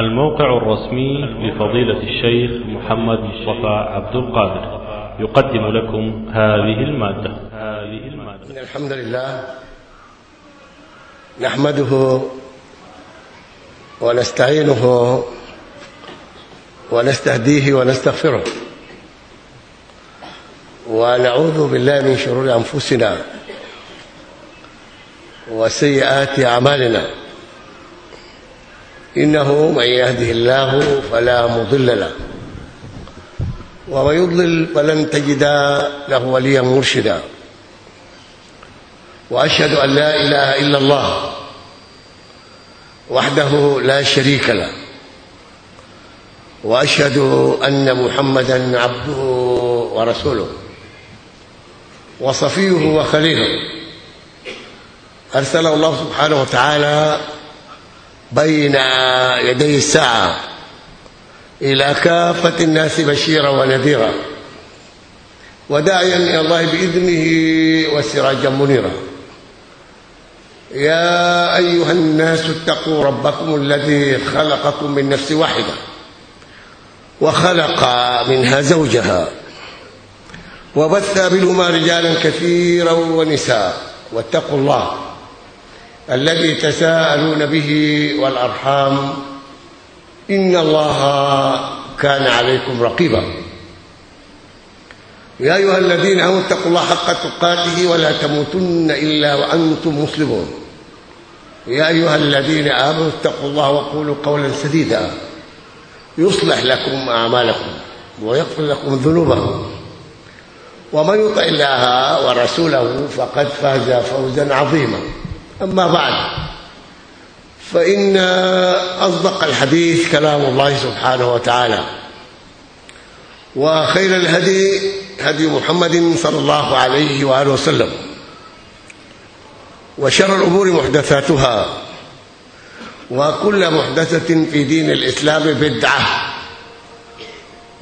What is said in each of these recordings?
الموقع الرسمي لفضيلة الشيخ محمد مصطفى عبد القادر. يقدم لكم هذه المادة. إن الحمد لله نحمده ونستعينه ونستهديه ونستغفره. ونعوذ بالله من شرور أنفسنا وسيئات أعمالنا. إنه من يهده الله فلا مضل له ومن يضلل فلن تجد له وليا مرشدا وأشهد أن لا إله إلا الله وحده لا شريك له وأشهد أن محمدا عبده ورسوله وصفيه وخليله أرسله الله سبحانه وتعالى بين يدي الساعة إلى كافة الناس بشيرا ونذيرا وداعيا إلى الله بإذنه وسراجا منيرا. يا أيها الناس اتقوا ربكم الذي خلقكم من نفس واحدة وخلق منها زوجها وبث منهما رجالا كثيرا ونساء. واتقوا الله. الذي تساءلون به والأرحام إن الله كان عليكم رقيبا. يا أيها الذين آمنوا اتقوا الله حق تقاته ولا تموتن إلا وأنتم مسلمون. يا أيها الذين آمنوا اتقوا الله وقولوا قولا سديدا. يصلح لكم أعمالكم ويغفر لكم ذنوبكم. ومن يطع الله ورسوله فقد فاز فوزا عظيما. أما بعد فإن أصدق الحديث كلام الله سبحانه وتعالى وخير الهدي هدي محمد صلى الله عليه وآله وسلم وشر الأمور محدثاتها وكل محدثة في دين الإسلام بدعة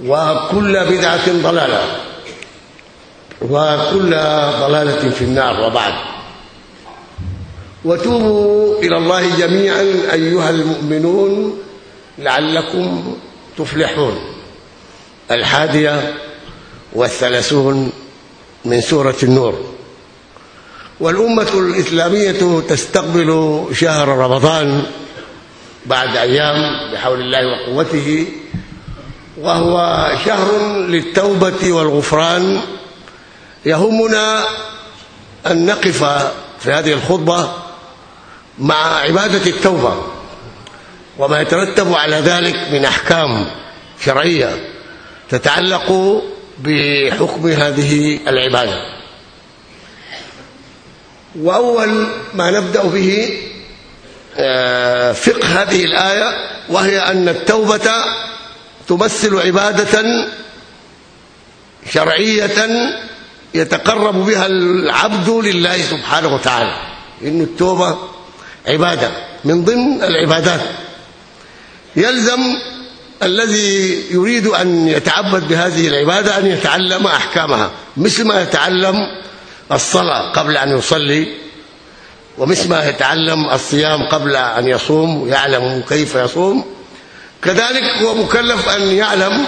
وكل بدعة ضلالة وكل ضلالة في النار وبعد. وتوبوا إلى الله جميعا أيها المؤمنون لعلكم تفلحون. الحادية والثلاثون من سورة النور. والأمة الإسلامية تستقبل شهر رمضان بعد أيام بحول الله وقوته وهو شهر للتوبة والغفران. يهمنا أن نقف في هذه الخطبة مع عبادة التوبة وما يترتب على ذلك من أحكام شرعية تتعلق بحكم هذه العبادة. وأول ما نبدأ به فقه هذه الآية وهي أن التوبة تمثل عبادة شرعية يتقرب بها العبد لله سبحانه وتعالى. إن التوبة عبادة من ضمن العبادات. يلزم الذي يريد أن يتعبد بهذه العبادة أن يتعلم أحكامها مثل ما يتعلم الصلاة قبل أن يصلي ومثل ما يتعلم الصيام قبل أن يصوم ويعلم كيف يصوم. كذلك هو مكلف أن يعلم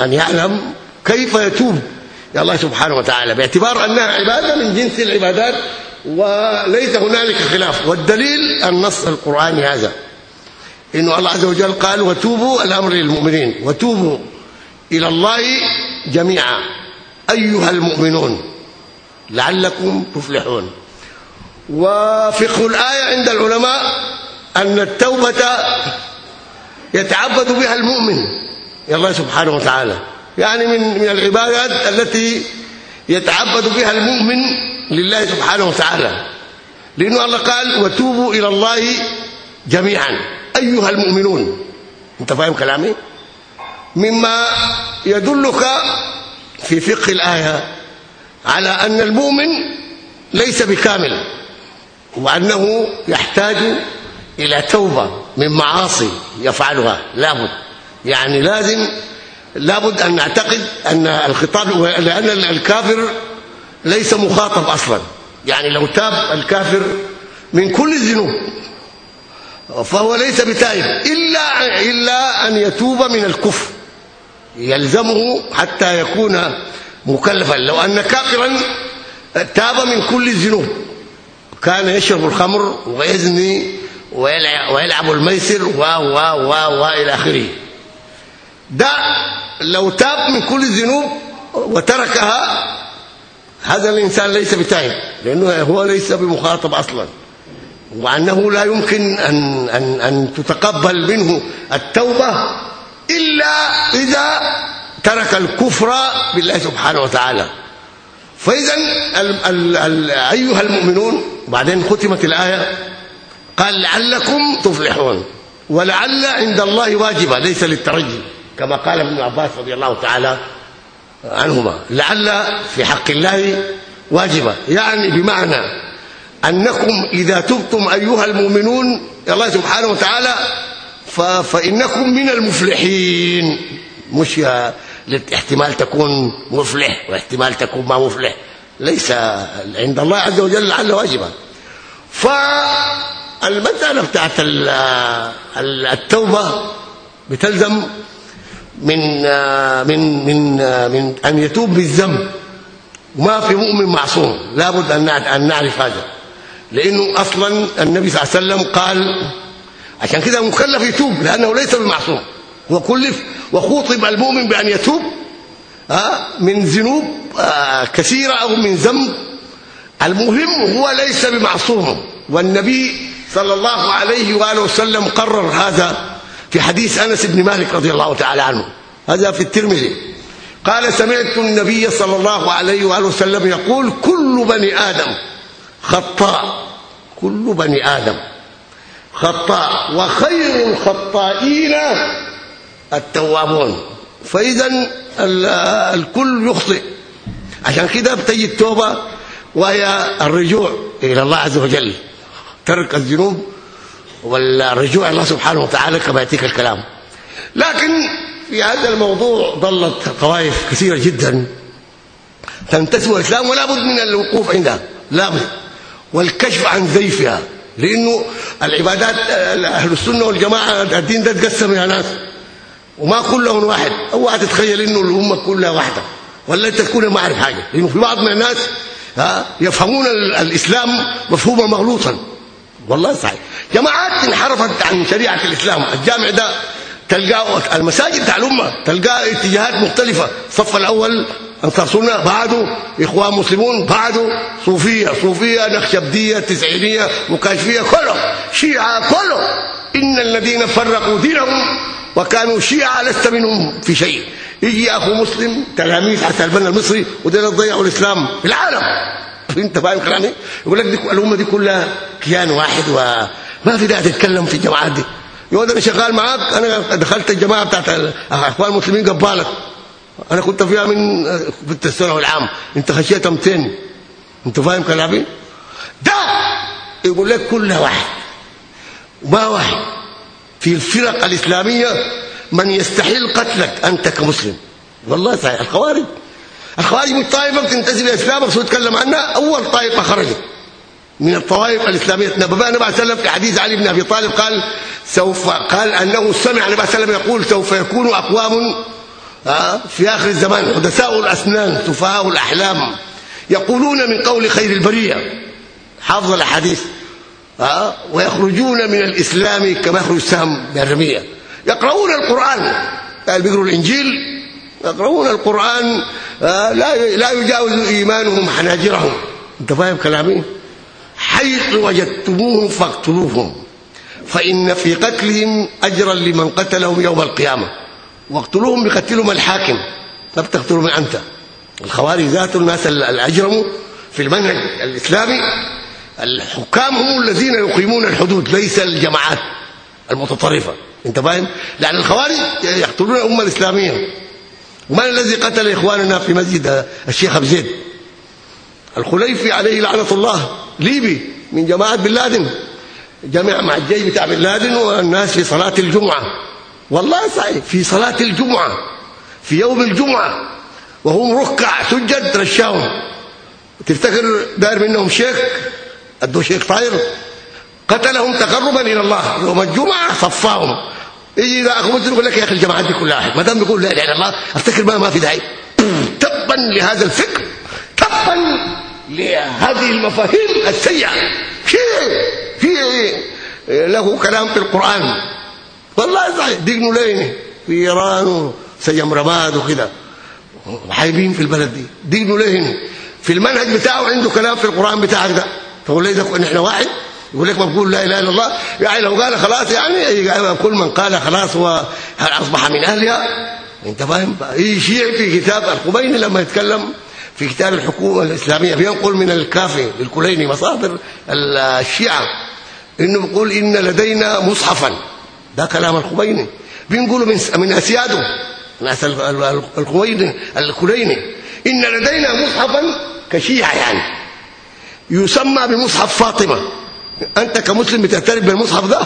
أن يعلم كيف يتوب. يا الله سبحانه وتعالى باعتبار أنها عبادة من جنس العبادات وليس هنالك خلاف. والدليل النص القرآني هذا. إنه الله عز وجل قال وتوبوا الامر للمؤمنين وتوبوا إلى الله جميعا أيها المؤمنون لعلكم تفلحون. وفقه الآية عند العلماء أن التوبة يتعبد بها المؤمن. الله سبحانه وتعالى. يعني من من العبادات التي يتعبد بها المؤمن لله سبحانه وتعالى. لأنه الله قال وتوبوا إلى الله جميعا. أيها المؤمنون. أنت فاهم كلامي؟ مما يدلك في فقه الآية على أن المؤمن ليس بكامل وأنه يحتاج إلى توبة من معاصي يفعلها. لابد. يعني لازم لابد أن نعتقد أن الخطاب لأن الكافر ليس مخاطب أصلا. يعني لو تاب الكافر من كل الذنوب فهو ليس بتائب إلا إلا أن يتوب من الكفر. يلزمه حتى يكون مكلفا. لو أن كافرا تاب من كل الذنوب. كان يشرب الخمر ويزني ويلعب الميسر و و و و إلى آخره. ده لو تاب من كل الذنوب وتركها هذا الإنسان ليس بتائب لأنه هو ليس بمخاطب أصلا. وأنه لا يمكن أن أن أن تتقبل منه التوبة إلا إذا ترك الكفر بالله سبحانه وتعالى. فإذا أيها المؤمنون بعدين ختمت الآية قال لعلكم تفلحون. ولعل عند الله واجبة ليس للترجي كما قال ابن عباس رضي الله تعالى عنهما. لعل في حق الله واجبة. يعني بمعنى أنكم إذا تبتم أيها المؤمنون الله سبحانه وتعالى فإنكم من المفلحين. مش احتمال تكون مفلح واحتمال تكون ما مفلح. ليس عند الله عز وجل لعل واجبا. فالمسألة بتاعت التوبة بتلزم من من من من أن يتوب بالذنب. وما في مؤمن معصوم. لابد أن أن نعرف هذا. لأنه أصلا النبي صلى الله عليه وسلم قال عشان كده المكلف يتوب لأنه ليس بمعصوم هو كلف وخوطب المؤمن بأن يتوب من ذنوب كثيرة أو من ذنب. المهم هو ليس بمعصوم. والنبي صلى الله عليه وآله وسلم قرر هذا. في حديث أنس بن مالك رضي الله تعالى عنه. هذا في الترمذي. قال سمعت النبي صلى الله عليه وآله وسلم يقول كل بني آدم خطاء. كل بني آدم خطاء. وخير الخطائين التوابون. فإذا الكل يخطئ. عشان كده بتجي التوبة وهي الرجوع إلى الله عز وجل. ترك الذنوب والرجوع الله سبحانه وتعالى كما يأتيك الكلام. لكن في هذا الموضوع ظلت طوائف كثيرة جدا. تنتسب الإسلام ولا بد من الوقوف عندها. لا بد. والكشف عن زيفها لأنه العبادات أهل السنة والجماعة الدين ده اتقسم يا ناس. وما كلهم واحد. اوعى تتخيل إنه الأمة كلها واحدة. ولا أنت تكون ما عارف حاجة. لأنه في بعض من الناس يفهمون الإسلام مفهوما مغلوطا. والله صحيح. جماعات انحرفت عن شريعة الإسلام. الجامع ده تلقاه المساجد بتاع الأمة تلقاه اتجاهات مختلفة. الصف الأول أنصار سنة بعده إخوان مسلمون بعده صوفية. صوفية نخشبدية تسعينية مكاشفية كله. شيعة كله. إن الذين فرقوا دينهم وكانوا شيعة لست منهم في شيء. يجي أخو مسلم تلاميذ حتى البنا المصري ودول ضيعوا الإسلام في العالم. انت فاهم كلامي يقول لك دي الأمة دي كلها كيان واحد وما في داعي تتكلم في الجماعات دي. يقول أنا شغال معاك أنا دخلت الجماعة بتاعت الاخوان المسلمين قبالك. أنا كنت فيها من في الثانوي العام. أنت خشيتها 200 أنت فاهم كلامي؟ ده يقول لك كلها واحد. وما واحد. في الفرق الإسلامية من يستحيل قتلك أنت كمسلم. والله صحيح. الخوارج. الخوارج من طائفة بتنتسب للاسلام بس يتكلم عنها أول طائفة خرجت من الطوائف الإسلامية. نبأ النبي صلى الله عليه وسلم في حديث علي بن أبي طالب قال سوف قال أنه سمع النبي صلى الله عليه وسلم يقول سوف يكون أقوام في آخر الزمان حدثاء الأسنان سفهاء الأحلام يقولون من قول خير البرية حافظ الأحاديث ويخرجون من الإسلام كما يخرج السهم من الرمية. يقرؤون القرآن قال بيقروا الإنجيل يقرؤون القرآن لا لا يجاوز إيمانهم حناجرهم. انت فاهم كلامي؟ حيث وجدتموهم فاقتلوهم فإن في قتلهم أجرا لمن قتلهم يوم القيامة. واقتلوهم بقتلهم الحاكم لا بتقتلوا من أنت. الخوارج ذات الناس الاجرموا في المنهج الإسلامي الحكام هم الذين يقيمون الحدود ليس الجماعات المتطرفة. انت فاهم؟ لأن الخوارج يقتلون الأمة الإسلامية. ومن الذي قتل إخواننا في مسجد الشيخ أبو زيد؟ الخليفي عليه لعنة الله ليبي من جماعة بن لادن. جمع مع الجيش بتاع بن لادن والناس في صلاة الجمعة. والله صحيح في صلاة الجمعة في يوم الجمعة. وهم ركع سجد رشاهم تفتكر داير منهم شيخ؟ ادوا شيخ طاير قتلهم تقربا إلى الله. يوم الجمعة صفاهم. يجي إذا اخو مسلم يقول لك يا أخي الجماعات دي كلها ما دام بيقول لا إله إلا الله أفتكر ما ما في داعي. تبا لهذا الفكر. تبا لهذه المفاهيم السيئة. في في له كلام في القرآن. والله صحيح دقنوا لين في ايران وسجم رماد وكده. وحايبين في البلد دي. دقنوا لين في المنهج بتاعه عنده كلام في القرآن بتاعك ده. تقول لي ده إحنا واحد. يقول لك بقول لا إله إلا الله؟ يعني لو قال خلاص يعني كل من قال خلاص هو أصبح من اهلها أنت فاهم؟ يشيع في كتاب الخميني لما يتكلم في كتاب الحكومة الإسلامية بينقل من الكافي للكليني مصادر الشيعة إنه بيقول إن لدينا مصحفا. ده كلام الخميني. بينقلوا من من أسياده ناس الخميني الكليني. إن لدينا مصحفا كشيعة يعني يسمى بمصحف فاطمة. أنت كمسلم بتعترف بالمصحف ده؟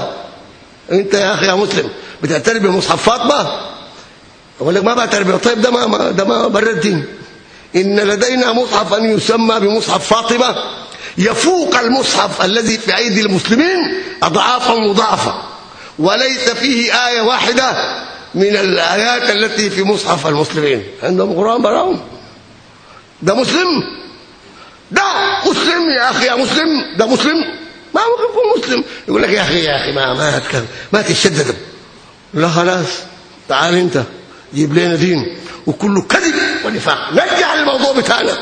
أنت يا أخي يا مسلم بتعترف بمصحف فاطمة؟ أقول لك ما بعترف طيب ده ما ده ما بر الدين. إن لدينا مصحفا يسمى بمصحف فاطمة يفوق المصحف الذي في أيدي المسلمين اضعافا مضاعفة وليس فيه آية واحدة من الآيات التي في مصحف المسلمين. عندهم قرآن براهم. ده مسلم؟ ده مسلم يا أخي يا مسلم. ده مسلم. ما يكون مسلم. يقول لك يا أخي يا أخي ما ما تكلم ما تتشدد. لا خلاص. تعال أنت. جيب لنا دين. وكله كذب ونفاق. نرجع للموضوع بتاعنا.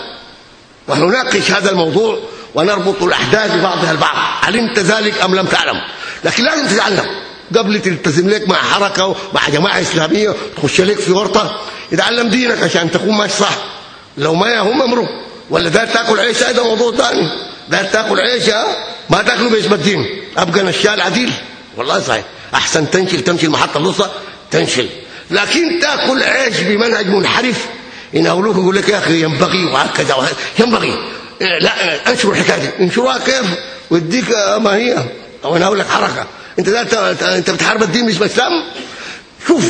ونناقش هذا الموضوع ونربط الأحداث ببعضها البعض. علمت ذلك أم لم تعلم؟ لكن لازم تتعلم. قبل تلتزم لك مع حركة مع جماعة إسلامية تخش لك في ورطه اتعلم دينك عشان تكون ماشي صح. لو ما يهم امره ولا ده تأكل عيش هذا موضوع ثاني. ده تأكل عيش ما تاكله باسم الدين. أبقى نشال عديل. والله صحيح. أحسن تنشل تمشي المحطه الوسطى تنشل. لكن تاكل عيش بمنهج منحرف. إن اولوك يقول لك يا أخي ينبغي وهكذا ينبغي. لا انشروا الحكاية دي. انشروها كيف؟ واديك ما هي. أو أنا أقول لك حركة. أنت ده أنت بتحارب الدين مش الإسلام؟ شوف.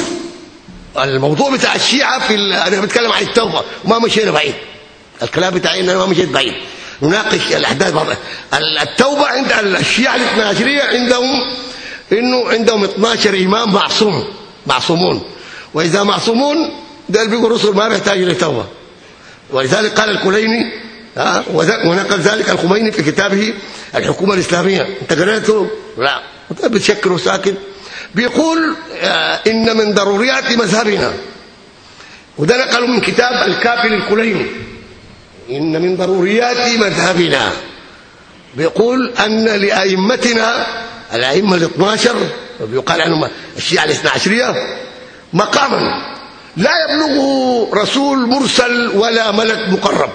الموضوع بتاع الشيعة في أنا بتكلم عن التوبة. وما مشينا بعيد. الكلام بتاعي أنا ما مشيت بعيد. نناقش الأحداث بعض التوبة عند الشيعه الاثناشرية عندهم إنه عندهم 12 إمام معصوم معصومون. وإذا معصومون ده اللي بيقول رسل ما بيحتاج لتوبه ولذلك قال الكليني ونقل ذلك الخميني في كتابه الحكومة الإسلامية. أنت قريته لا. أنت بتشكر وساكت بيقول إن من ضروريات مذهبنا. وده نقله من كتاب الكافي للكليني إن من ضروريات مذهبنا. بيقول أن لأئمتنا الأئمة ال12 وبيقال عنهم الشيعة الاثنا عشريه مقاما. لا يبلغه رسول مرسل ولا ملك مقرب.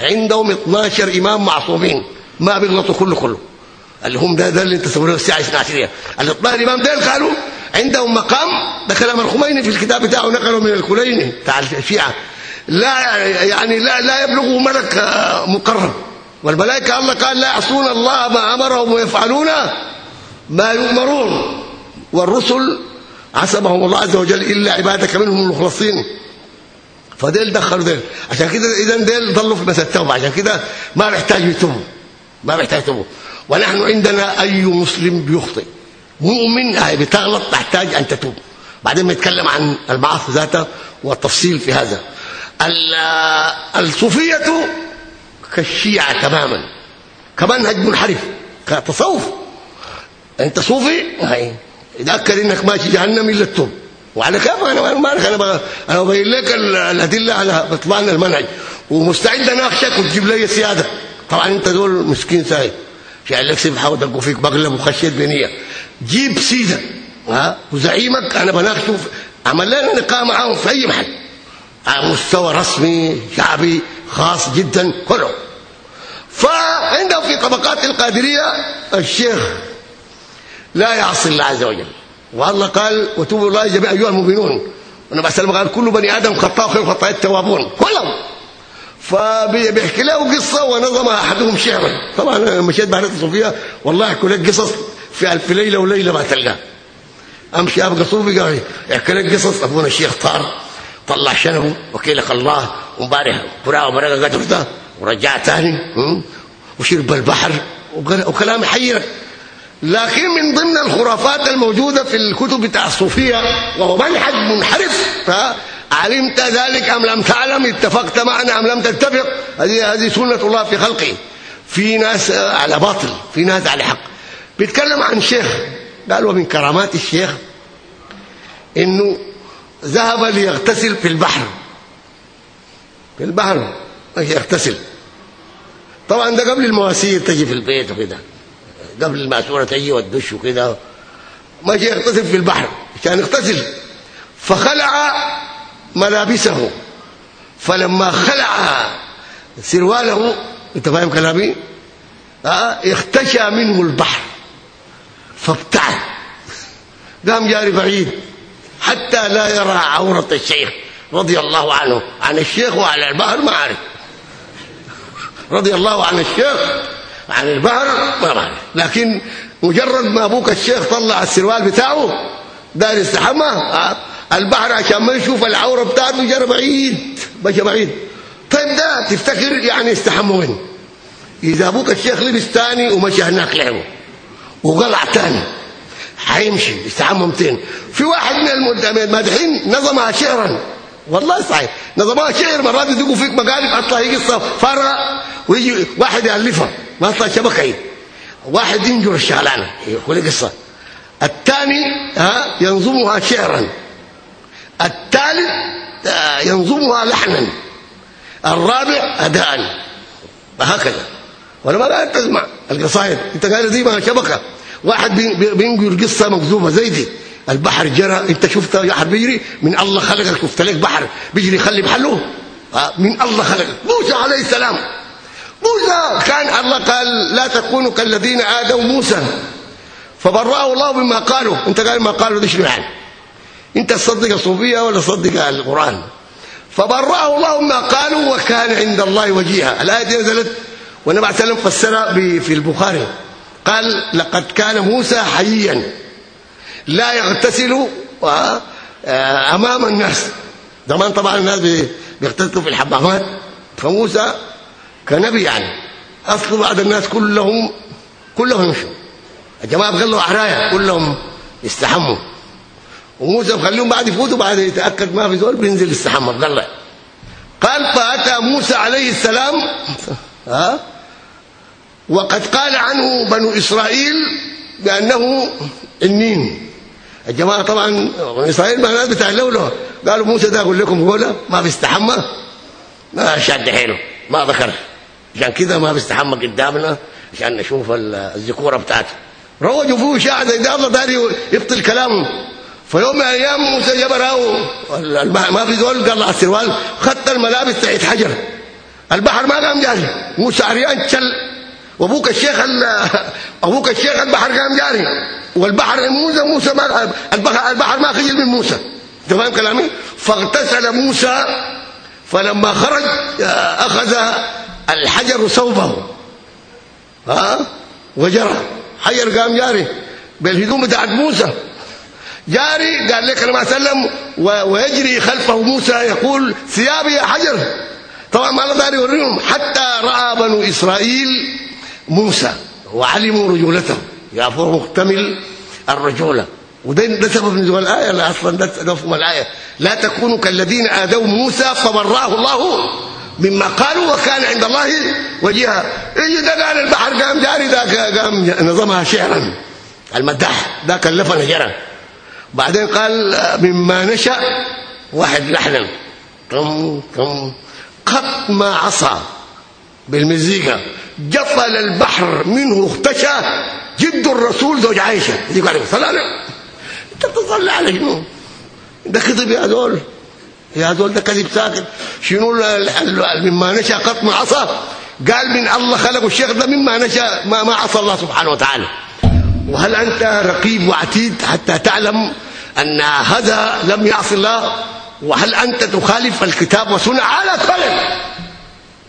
عندهم 12 إمام معصومين. ما بيغلطوا كله كله. اللي هم ده ده اللي انت تسمونه الساعة 12 ال 12 امام دول قالوا عندهم مقام ده كلام الخميني في الكتاب بتاعه نقله من الكليني بتاع الشيعه لا يعني لا لا يبلغه ملك مقرب والملائكة الله قال لا يعصون الله ما أمرهم ويفعلون ما يؤمرون. والرسل عصمهم الله عز وجل إلا عبادك منهم المخلصين. فديل دخلوا ديل. عشان كده إذا ديل ضلوا في مسألة التوبة. عشان كده ما محتاج يتوبوا. ما محتاج يتوبوا. ونحن عندنا أي مسلم بيخطئ؟ مؤمن هاي بتغلط تحتاج أن تتوب. بعدين بنتكلم عن المعاصي ذاتها والتفصيل في هذا. الصوفية كالشيعة تماما. كمنهج منحرف كتصوف. أنت صوفي؟ هاي تاكد إنك ماشي جهنم إلا التوب. وعلى كيف؟ أنا ما أعرف. أنا أنا ببين لك الأدلة على بطلان المنهج. ومستعد اناقشك وتجيب لي سيادة. طبعا أنت دول مسكين سايد شايل لك سبحه ودقوا فيك بغلب وخشيت بنية. جيب سيدة. ها؟ وزعيمك. أنا بناقشه عمل لنا لقاء معاهم في أي محل. على مستوى رسمي شعبي خاص جدا كله. فعندهم في طبقات القادرية الشيخ لا يعصي الله عز وجل. والله قال وتوبوا الله جميعا أيها المؤمنون. وأنا بسلم قال كل بني آدم خطاء خير خطاء التوابون. كلهم. فبيحكي له قصة ونظمها أحدهم شعرا. طبعا أنا مشيت بحيرة الصوفيه والله أحكي لك قصص في ألف ليلة وليلة ما تلقاها أمشي أبقى صوفي قال يحكي لك قصص أبونا الشيخ طار طلع شنبه وكيلك الله ومبارح براء ومرقة قدر ده ورجع ثاني وشرب البحر وكلام يحيرك. لكن من ضمن الخرافات الموجودة في الكتب بتاع الصوفية وهو منحج منحرف علمت ذلك أم لم تعلم؟ اتفقت معنا أم لم تتفق؟ هذه هذه سنة الله في خلقه. في ناس على باطل في ناس على حق. بيتكلم عن شيخ قال ومن كرامات الشيخ إنه ذهب ليغتسل في البحر. في البحر يغتسل. طبعا ده قبل المواسير تجي في البيت وكده. قبل الماسورة تجي والدش وكده. ماشي يغتسل في البحر عشان يغتسل. فخلع ملابسه. فلما خلع سرواله انت فاهم كلامي؟ آه اختشى منه البحر. فابتعد. قام جاري بعيد. حتى لا يرى عورة الشيخ رضي الله عنه عن الشيخ وعلى البحر ما عارف رضي الله عن الشيخ عن البحر ما عارف لكن مجرد ما أبوك الشيخ طلع السروال بتاعه دار يستحمى البحر عشان ما يشوف العورة بتاعته جرى بعيد مشى بعيد. طيب ده تفتكر يعني يستحمى وين إذا أبوك الشيخ لبس ثاني ومشى هناك لعبه. وقلع ثاني حيمشي يستحمى 200 في واحد من المادحين نظمها شعرا. والله صحيح نظمها شعر مرات يدقوا فيك مقالب هي قصه فارغه ويجي واحد يألفها. ما اطلع شبكه واحد ينجر الشغلانة. يقول قصة. الثاني ها ينظمها شعرا. الثالث ينظمها لحنا. الرابع اداء. وهكذا. ولا ما تسمع القصائد أنت قاعد دي ما شبكة. واحد بينقل قصه مكذوبه زي دي. البحر جرى انت شفت بحر بيجري؟ من الله خلقك شفت لك بحر بيجري يخلي بحله من الله خلقك. موسى عليه السلام. موسى كان الله قال لا تكونوا كالذين آدوا موسى. فبرأه الله مما قالوا. انت قال ما قالوا شنو يعني؟ انت تصدق الصوفية ولا تصدق القرآن؟ فبرأه الله مما قالوا وكان عند الله وجيها. الآية دي نزلت والنبي عليه السلام فسرها في البخاري. قال لقد كان موسى حييا لا يغتسل أمام الناس. زمان طبعا الناس بيغتسلوا في الحمامات. فموسى كنبي يعني. أصل بعد الناس كلهم كلهم يمشوا. الجماعة بغلوا عرايا كلهم يستحموا. وموسى مخليهم بعد يفوتوا بعد يتأكد ما في زول بينزل يستحمى بغلع. قال فأتى موسى عليه السلام. ها وقد قال عنه بنو إسرائيل بأنه النين الجماعة طبعا بنو إسرائيل ما بتاع اللولو. قالوا موسى ده أقول لكم قوله ما بيستحمى. ما شاد حيله ما ذكر. عشان كده ما بيستحمى قدامنا عشان نشوف الذكورة بتاعته. روجوا فيه شاعر زي ده الله داري يبطل كلامه. فيوم من الأيام موسى جبره ما في زول قال على السروال خدت الملابس تحت حجر. البحر ما قام جاري موسى عريان تشل وابوك الشيخ أبوك الشيخ البحر قام جاري والبحر موسى موسى ما البحر, البحر ما خجل من موسى. أنت فاهم كلامي؟ فاغتسل موسى فلما خرج أخذ الحجر ثوبه ها؟ وجرى. حجر قام جاري. بالهدوم بتاعت موسى. جاري قال لك عليه وسلم ويجري خلفه موسى يقول ثيابي يا حجر. طبعا ما الله داري يوريهم. حتى رأى بنو إسرائيل موسى وعلموا رجولته. يعفور مكتمل الرجولة. وده ده سبب نزول الآية لا أصلا ده مفهوم الآية. لا تكونوا كالذين آذوا موسى فبرأه الله مما قالوا وكان عند الله وجيها. إيه ده؟ قال البحر قام جاري ده قام نظمها شعرا. المداح ده كلفنا جرا بعدين قال مما نشأ واحد لحنا. قم قم قط ما عصى بالمزيكا. جفل البحر منه اختشى جد الرسول زوج عائشة. دي قال صلى أنت تصلي على شنو؟ ده كذب يا دول يا دول ده كذب ساكت. شنو مما نشأ قط ما عصى؟ قال من الله خلق الشيخ ده مما نشأ ما ما عصى الله سبحانه وتعالى. وهل أنت رقيب وعتيد حتى تعلم أن هذا لم يعصي الله؟ وهل أنت تخالف الكتاب والسنة على كل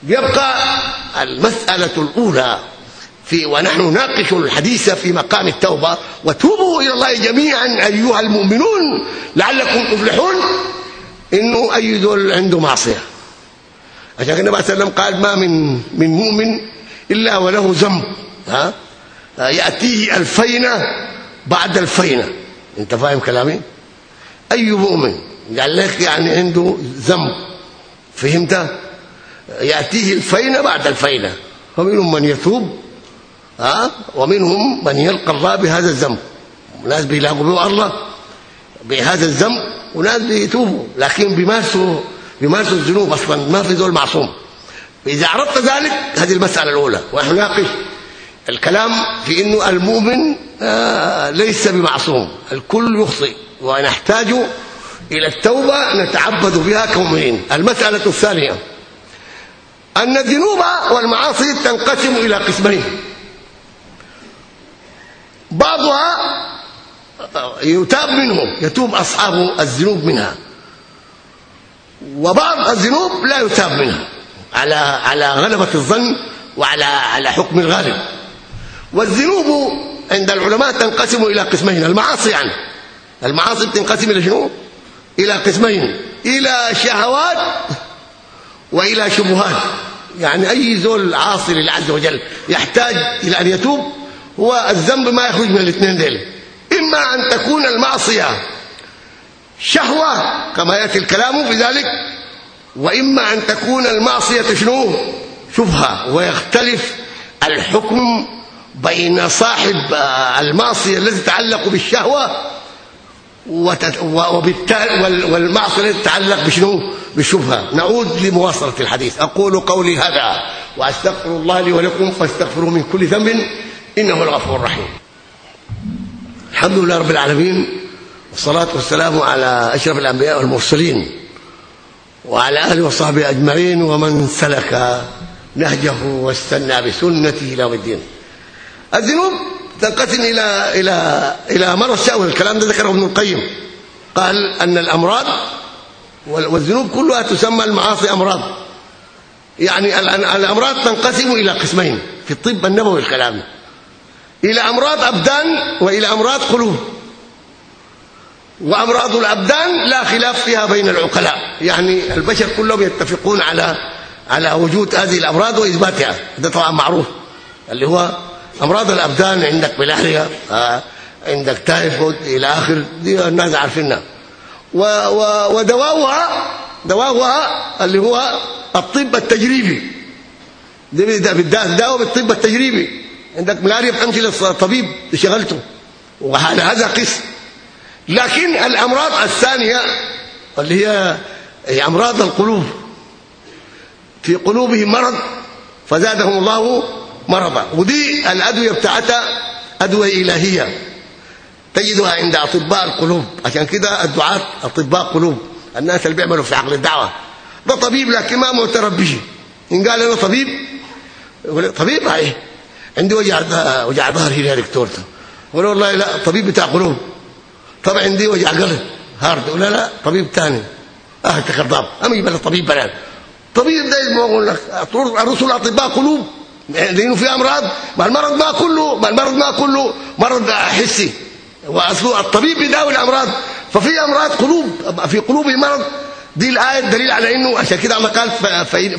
يبقى المسألة الأولى في ونحن نناقش الحديث في مقام التوبة. وتوبوا إلى الله جميعا أيها المؤمنون لعلكم تفلحون. إنه أي ذل عنده معصية. عشان النبي صلى الله عليه وسلم قال ما من من مؤمن إلا وله ذنب. ها؟ يأتيه الفينة بعد الفينة. أنت فاهم كلامي؟ أي مؤمن؟ قال لك يعني عنده ذنب. فهمت؟ يأتيه الفينة بعد الفينة. فمنهم من يتوب ها ومنهم من يلقى الله بهذا الذنب. ناس بيلاقوا به الله بهذا الذنب وناس بيتوبوا. لكن بيمارسوا بيمارسوا الذنوب أصلا ما في ذول معصوم. إذا عرفت ذلك هذه المسألة الأولى. ونحن ناقش الكلام في إنه المؤمن آه ليس بمعصوم. الكل يخطئ. ونحتاج إلى التوبة نتعبد بها كمؤمنين. المسألة الثانية. أن الذنوب والمعاصي تنقسم إلى قسمين. بعضها يتاب منهم يتوب أصحاب الذنوب منها. وبعض الذنوب لا يتاب منها على على غلبة الظن وعلى على حكم الغالب. والذنوب عند العلماء تنقسم إلى قسمين المعاصي يعني. المعاصي تنقسم إلى شنو؟ إلى قسمين إلى شهوات وإلى شبهات. يعني أي زول عاصي لله عز وجل يحتاج إلى أن يتوب هو الذنب ما يخرج من الاثنين دول إما أن تكون المعصية شهوة كما يأتي الكلام في ذلك وإما أن تكون المعصية شنو؟ شبهة. ويختلف الحكم بين صاحب المعصية التي تتعلق بالشهوة وبالتالي والمعصية تتعلق بشنو؟ بالشبهه نعود لمواصلة الحديث. أقول قولي هذا وأستغفر الله لي ولكم فاستغفروه من كل ذنب إنه الغفور الرحيم. الحمد لله رب العالمين والصلاة والسلام على أشرف الأنبياء والمرسلين وعلى آله وصحبه أجمعين ومن سلك نهجه واستنى بسنته إلى الدين. الذنوب تنقسم إلى إلى إلى مرض شاول الكلام ده ذكره ابن القيم. قال أن الأمراض والذنوب كلها تسمى المعاصي أمراض. يعني الأمراض تنقسم إلى قسمين في الطب النبوي الكلام. إلى أمراض أبدان وإلى أمراض قلوب. وأمراض الأبدان لا خلاف فيها بين العقلاء. يعني البشر كلهم يتفقون على على وجود هذه الأمراض وإثباتها. ده طبعا معروف. اللي هو أمراض الأبدان عندك بلاحيه آه عندك تايفود إلى آخر دي الناس عارفينها. ودواؤها دواؤها اللي هو الطب التجريبي. ده بالذات دواء بالطب التجريبي. عندك ملاريا بتمشي للطبيب شغلته وهذا هذا قسم. لكن الأمراض الثانية اللي هي أمراض القلوب. في قلوبهم مرض فزادهم الله مرضا ودي الأدوية بتاعتها أدوية إلهية. تجدها عند أطباء القلوب. عشان كده الدعاة أطباء قلوب. الناس اللي بيعملوا في عقل الدعوة. ده طبيب لكن ما معترف به. إن قال أنا طبيب يقول طبيب إيه عندي وجع وجع ظهر هنا يا دكتور. يقول والله لا طبيب بتاع قلوب. طب عندي وجع قلب هارد. ولا لا طبيب ثاني آه كذاب امي بلا طبيب بلا طبيب ده ما أقول لك الرسل أطباء قلوب. لأنه في أمراض ما المرض ما كله ما المرض ما كله مرض حسي. واصله الطبيب بيداوي الأمراض. ففي أمراض قلوب في قلوبه مرض دي الآية دليل على إنه عشان كده الله قال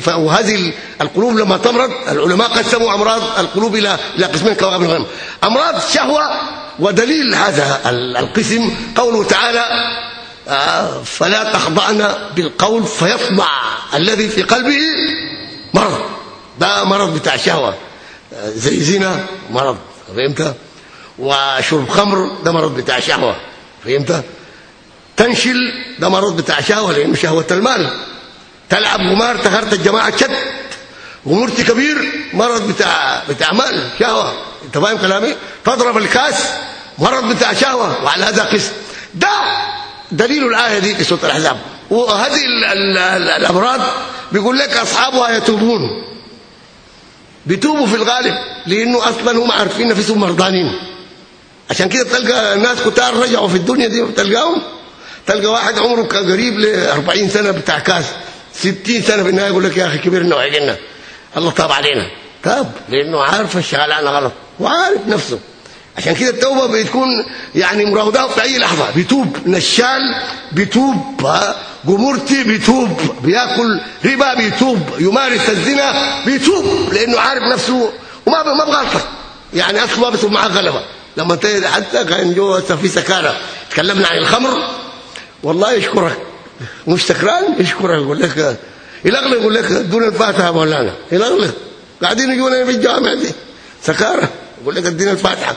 فهذه القلوب لما تمرض العلماء قسموا أمراض القلوب إلى إلى قسمين كما قبل أمراض شهوة ودليل هذا القسم قوله تعالى فلا تخضعن بالقول فيطمع الذي في قلبه مرض. ده مرض بتاع شهوة. زي زنا مرض. فهمت؟ وشرب خمر ده مرض بتاع شهوة. فهمت؟ تنشل ده مرض بتاع شهوة لأنه شهوة المال. تلعب قمار تخرت الجماعة شد ومرتي كبير مرض بتاع بتاع مال شهوة. انت فاهم كلامي؟ تضرب الكاس مرض بتاع شهوة. وعلى هذا قسم ده دليل الآية دي في سورة الأحزاب. وهذه الامراض بيقول لك أصحابها يتوبون. بيتوبوا في الغالب لأنه أصلا هم عارفين نفسهم مرضانين. عشان كده تلقى ناس كتار رجعوا في الدنيا دي تلقاهم؟ تلقى واحد عمره قريب ل 40 سنة بتاع كاس 60 سنة في النهاية يقول لك يا أخي كبرنا وعقلنا. الله تاب علينا. تاب لأنه عارف الشغلانة غلط وعارف نفسه. عشان كده التوبة بتكون يعني مراوداه في أي لحظة. بيتوب. نشال بيتوب. جمهورتي بيتوب. بياكل ربا بيتوب. يمارس الزنا بيتوب. لأنه عارف نفسه وما ما بغلطك يعني أصلا بس معاه غلبة. لما انت حتى كان جوا في سكارة. تكلمنا عن الخمر. والله يشكرك. مش سكران؟ يشكرك. يقول لك يلغلق يقول لك دون الفاتحة مولانا. يلغلق قاعدين يجونا في الجامع دي. سكارة. يقول لك ادينا الفاتحة.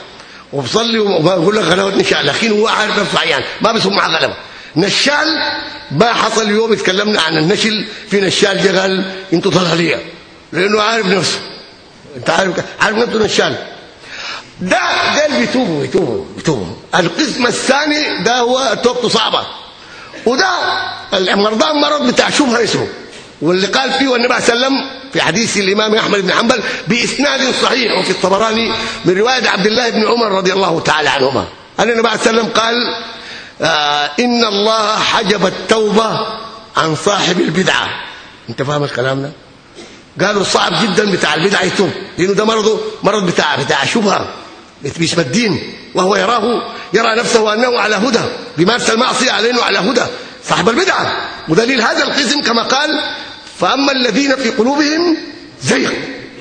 وبصلي وبقول لك غلبه نشال لكن هو عارف نفسه عيان. ما بيسمع غلبة. نشال ما حصل اليوم اتكلمنا عن النشل في نشال قال أنتوا ضلاليه لأنه عارف نفسه. أنت عارف عارف نفسه نشال. ده ده اللي بيتوبوا بيتوبوا بيتوبوا. القسم الثاني ده هو توبته صعبة. وده المرضان مرض بتاع شبهه اسمه. واللي قال فيه النبي عليه وسلم في حديث الإمام أحمد بن حنبل بإسناد صحيح وفي الطبراني من رواية عبد الله بن عمر رضي الله تعالى عنهما. أن النبي عليه وسلم قال آه إن الله حجب التوبة عن صاحب البدعة. أنت فاهم الكلام ده؟ قالوا صعب جدا بتاع البدعة يتوب. لأنه ده مرضه مرض بتاع بتاع شبهة. باسم الدين وهو يراه يرى نفسه أنه على هدى. بمارس المعصيه على انه على هدى. صاحب البدعة. ودليل هذا القسم كما قال فأما الذين في قلوبهم زيغ.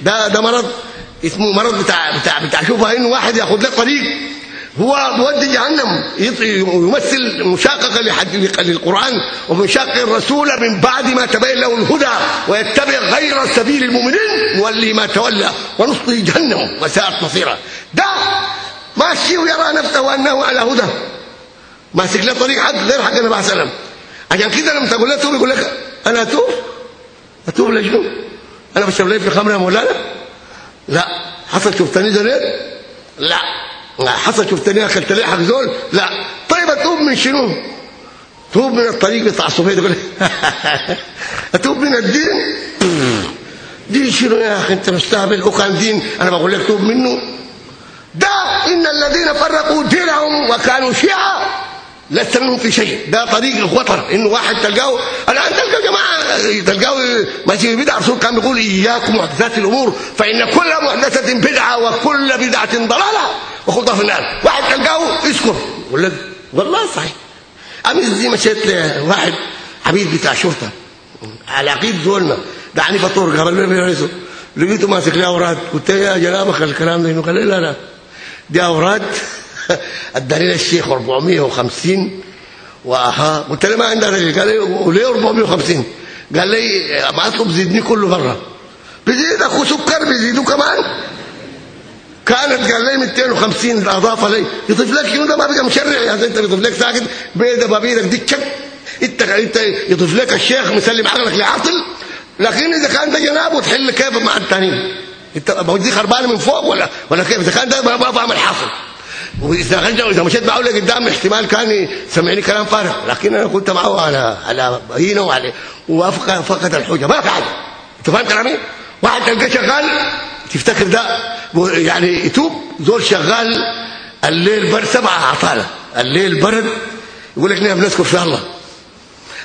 ده ده مرض اسمه مرض بتاع بتاع بتاع شبهه انه واحد ياخذ له طريق هو بودي جهنم يمثل مشاققه للقرآن ومشاقق الرسول من بعد ما تبين له الهدى ويتبع غير سبيل المؤمنين نولي ما تولى ونصلي جهنم وساءت مصيره ده ماشي ويرى نفسه أنه على هدى. ماسك له طريق حق غير حق النبي عليه وسلم. عشان كده لما تقول له توب يقول لك أنا أتوب؟ أتوب لشنو أنا بشرب لي في خمرة يا مولانا؟ لا. حصل شفتني زرير لا. حصل شفتني اكلت لي حق زول؟ لا. طيب أتوب من شنو؟ توب من الطريق بتاع الصوفيه تقول أتوب من الدين. دين شنو يا أخي؟ أنت مستهبل. وكان دين. أنا بقول لك توب منه. ده إن الذين فرقوا دينهم وكانوا شيعا لست منهم في شيء. ده طريق الخطر. انه واحد تلقاه الان تلقى جماعة تلقاه ماشي بدعة. الرسول كان بيقول إياكم محدثات الأمور فإن كل محدثة بدعة وكل بدعة ضلالة وخطها في النار. واحد تلقاه يذكر يقول لك والله صحيح. امس دي مشيت لواحد حبيب بتاع شرطة. على عقيد زولنا. دعني فطور قبل ما يرسل لقيته ماسك لي اوراد قلت يا جنابك الكلام ده. قال لي لا لا. دي اوراد اداني الشيخ 450 وأها قلت له ما عندنا رجل قال لي وليه 450 قال لي ما اطلب زيدني كله مره بزيد أخو سكر بيزيدوا كمان. كانت قال لي 250 أضاف لي. يضيف لك شنو؟ ده ما بقى مشرع يا انت بيضيف لك ساكت بيد بابيرك دي تشك انت انت يضيف لك الشيخ مسلم عقلك لعاطل لكن إذا كان ده جناب وتحل كيف مع الثانيين انت بودي خربانه من فوق ولا ولا كيف؟ إذا كان ده ما فاهم الحاصل واذا إذا مشيت معه لقدام احتمال كان سمعني كلام فارغ. لكن أنا كنت معه على على بينه وعلى وافق فقد الحجة. ما في حاجة. أنت فاهم كلامي؟ واحد تلقاه شغال تفتكر ده؟ يعني يتوب. زول شغال الليل برد سبعة عطالة. الليل برد يقول لك نحن بنذكر في الله.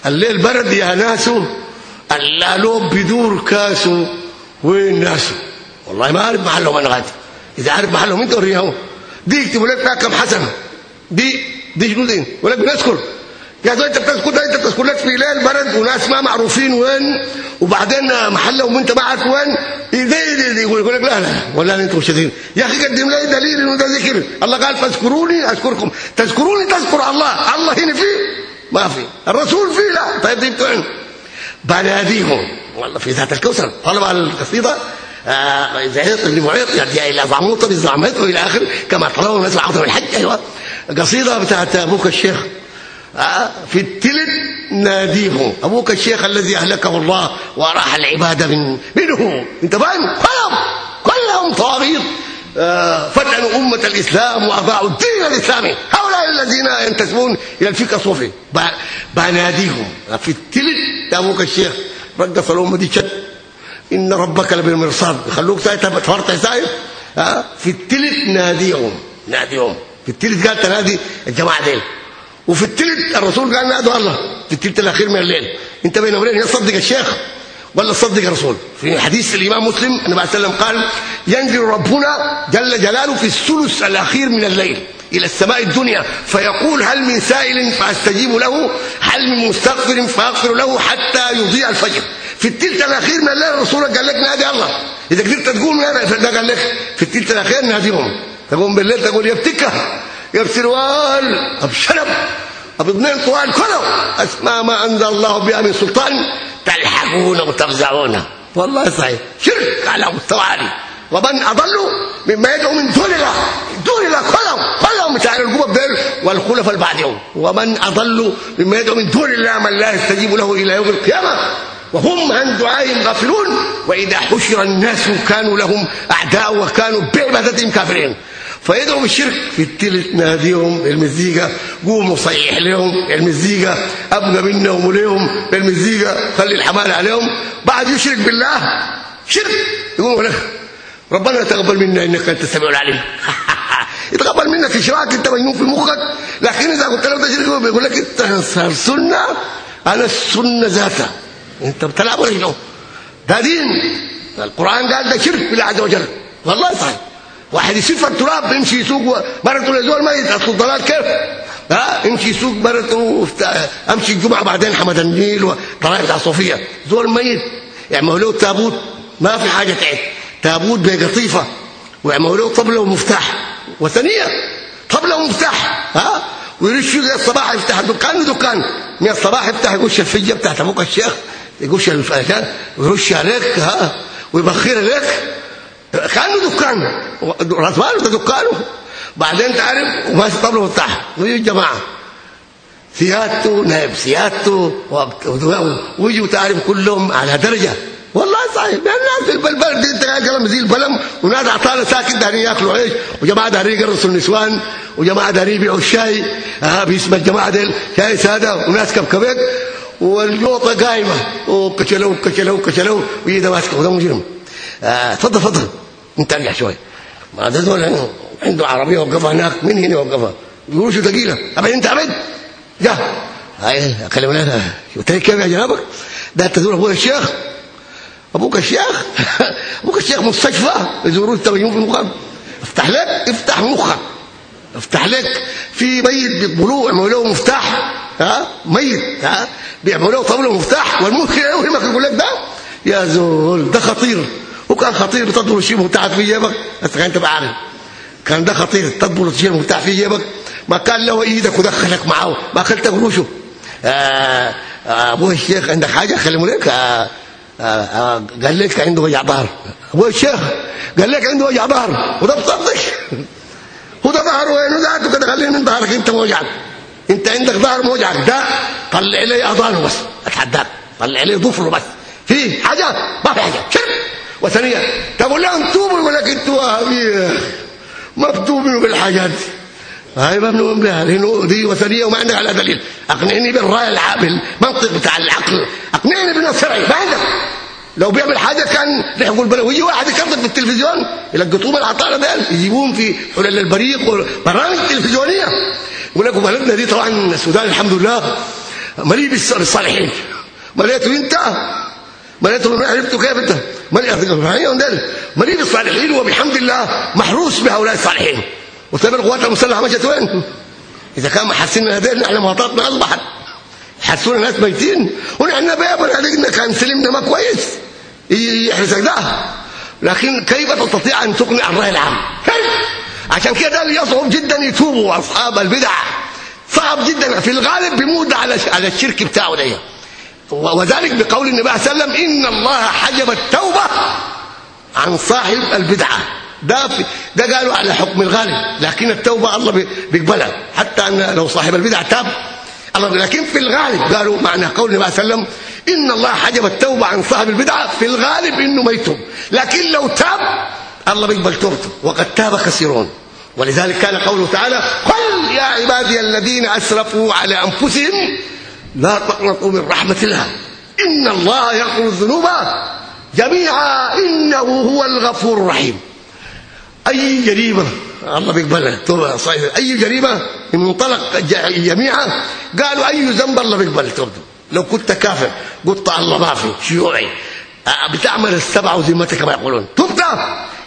الليل برد يا ناسو اللالوب بدور كاسو وين ناسو؟ والله ما عارف محلهم أنا غادي إذا عارف محلهم أنت وريهم دي يكتبوا لك فيها كم حسنة. دي دي شنو دي؟ ولا بنذكر. يا زول انت بتذكر ده انت بتذكر لك في ليل برد وناس ما معروفين وين وبعدين محلهم وانت عارف وين. دي دي يقول لك لا لا ولا أنتم مشدين يا أخي قدم لي دليل إنه ده ذكر. الله قال فاذكروني أذكركم. تذكروني تذكر الله. الله هنا فيه؟ ما في الرسول فيه؟ لا. طيب دي بتوعين. بناديهم والله في ذات الكوثر. طلب القصيدة. زهير بن معيط يرجع إلى زعموطه بزعمته إلى آخر كما طلبوا الناس العوده الحج أيوه. قصيدة بتاعت أبوك الشيخ. في التلت ناديهم أبوك الشيخ الذي أهلكه الله وراح العباده من منه. أنت فاهم؟ كلهم كلهم طواغيت فتنوا أمة الإسلام وأضاعوا الدين الإسلامي. هؤلاء الذين ينتسبون إلى الفقه الصوفي. بناديهم. في التلت أبوك الشيخ رقص الأمة دي شد. إن ربك لبالمرصاد. يخلوك ساعتها بتفرط سايب. ها؟ في التلت ناديهم. ناديهم. في التلت قال تنادي الجماعة ديل. وفي التلت الرسول قال نادوا الله. في التلت الأخير من الليل. انت بين امرين يا تصدق الشيخ ولا تصدق الرسول. في حديث الإمام مسلم النبي عليه وسلم قال ينزل ربنا جل جلاله في الثلث الأخير من الليل إلى السماء الدنيا فيقول هل من سائل فأستجيب له؟ هل من مستغفر فأغفر له حتى يضيع الفجر؟ في الثلث الأخير من الليل الرسول قال لك نادي الله. إذا قدرت تقوم هنا ده قال لك في الثلث الأخير ناديهم. تقوم بالليل تقول يا بتكه يا بسروال ابشرب اثنين طوال كله أسماء ما أنزل الله بها من سلطان تلحقون وتفزعون والله صحيح. شرك على مستوى عالي. ومن أضل مما يدعو من دون الله. دون الله كلهم كلهم بتاع القبب دول والخلفاء اللي بعدهم ومن أضل مما يدعو من دون الله من لا يستجيب له إلى يوم القيامة. وهم عن دعائهم غافلون. وإذا حشر الناس كانوا لهم أعداء وكانوا بعبادتهم كافرين. فيدعوا بالشرك. في التلت ناديهم المزيكا قوموا صيح لهم المزيكا أبقى منهم وليهم بالمزيكا خلي الحمال عليهم. بعد يشرك بالله شرك. يقولوا لك ربنا تقبل منا إنك أنت السميع العليم. يتقبل منك اشراك انت مجنون في مخك. لكن إذا قلت له تشرك بيقول لك إنت سنة أنا السنة ذاتها. انت بتلعب ولا ده دين القرآن قال ده شرك بالله عز وجل. والله صحيح. واحد يسيب التراب يمشي يسوق مرته لزول ميت. أصل الضلال كيف؟ ها؟ يمشي يسوق مرته أمشي الجمعة بعدين حمد النيل وطلع بتاع صوفيا. زول ميت. يعملوا له تابوت. ما في حاجة تعد تابوت بقطيفه ويعملوا له طبلة ومفتاح. وثنية. طبلة ومفتاح. ها؟ ويرشوا الصباح يفتح دكان دكان. من الصباح يفتح يقش الفجه بتاعت أبوك الشيخ. يقش الفجه ويرش عليك ها؟ ويبخر عليك. كانه دكان. ماله ده دكانه بعدين تعرف وماشي طبله وفتح ويجي الجماعه سيادته نائب سيادته ويجوا تعرف كلهم على درجة. والله صحيح. الناس البلبل دي انت قاعد كلام زي البلم وناس عطاله ساكت دارين ياكلوا عيش. وجماعة دارين يقرصوا النسوان وجماعة دارين يبيعوا الشاي. آه باسم الجماعة ديل. شاي ساده وناس كبكبك والجوطة قايمة. وكشلوا وكشلوا وكشلوا ويده ماسكه وده مجرم. آه تفضل تفضل. انت ارجع شوي. ما ده عنده عربية وقفها هناك. مين هنا وقفها؟ يقولوا شو ثقيلة. ابدا أنت أبد؟ جا هاي أكلم لنا قلت لك كيف يا جنابك؟ ده انت تزور ابويا الشيخ. أبوك الشيخ؟ أبوك الشيخ مستشفى. يزوروه التبين في مخك افتح لك افتح مخك. افتح لك. في ميت بيقبلوه يعملوا له مفتاح. ها؟ ميت ها؟ بيعملوا له طاوله مفتاح والممكن يوهمك يقول لك ده؟ يا زول ده خطير. وكان خطير بتضبط شيء مفتاح في جيبك؟ انت تبقى عارف. كان ده خطير تضبط شيء مفتاح في جيبك؟ ما كان له إيدك ودخلك معاه ما أكلت قروشه. آه ابوه الشيخ عندك حاجة؟ خليه لك. آه آه قال لك عنده وجع ظهر. ابوه الشيخ قال لك عنده وجع ظهر. وده بصدق. وده ظهر وينه ذاته كده خليه من ظهرك أنت موجعك انت عندك ظهر موجعك ده طلع لي اذانه بس اتحداك طلع لي ضفره بس في حاجة؟ ما في حاجة شرك وثانيا تقول لهم توبوا يقول لك أنتوا ما بتؤمنوا بالحاجات هاي ممنوع بها لأنه دي وثنيه وما عندك على دليل. أقنعني بالرأي العاقل المنطق بتاع العقل. أقنعني بالنص الشرعي ما عندك. لو بيعمل حاجة كان نحن بلا ويجي واحد يكذب في التلفزيون يلقطوه من العطاره ديل يجيبوهم في حلل البريق وبرامج تلفزيونيه يقول لكم بلدنا دي طبعا السودان الحمد لله مليء بالصالحين. مليته أنت؟ مليته عرفته كيف أنت؟ مليء بالصالحين وبحمد الله محروس بهؤلاء الصالحين. وتابع القوات المسلحة مشت وين؟ إذا كان محسننا هذين نحن مواطناتنا اصبحت حسونا ناس ميتين. ونحن بيابر علينا كان سلمنا ما كويس. يحرسك ده. لكن كيف تستطيع أن تقنع الرأي العام؟ كيف؟ عشان كده يصعب جدا يتوبوا أصحاب البدع. صعب جدا. في الغالب بيموت على على الشرك بتاعه ده. وذلك بقول النبي صلى الله عليه وسلم إن الله حجب التوبة عن صاحب البدعه ده ده قالوا على حكم الغالب. لكن التوبة الله بيقبلها. حتى أن لو صاحب البدعه تاب. الله لكن في الغالب قالوا معنى قول النبي صلى الله عليه وسلم إن الله حجب التوبة عن صاحب البدعه في الغالب إنه ما يتوب. لكن لو تاب الله بيقبل توبته. وقد تاب كثيرون ولذلك كان قوله تعالى قل يا عبادي الذين أسرفوا على أنفسهم لا تقنطوا من رحمة الله إن الله يغفر الذنوب جميعا إنه هو الغفور الرحيم. أي جريمة؟ الله بيقبلها توبة صحيح أي جريمة؟ من منطلق جميعا. قالوا أي ذنب؟ الله بيقبل توبته لو كنت كافر قلت الله ما في شيوعي. بتعمل السبع وذمتك كما يقولون. تبت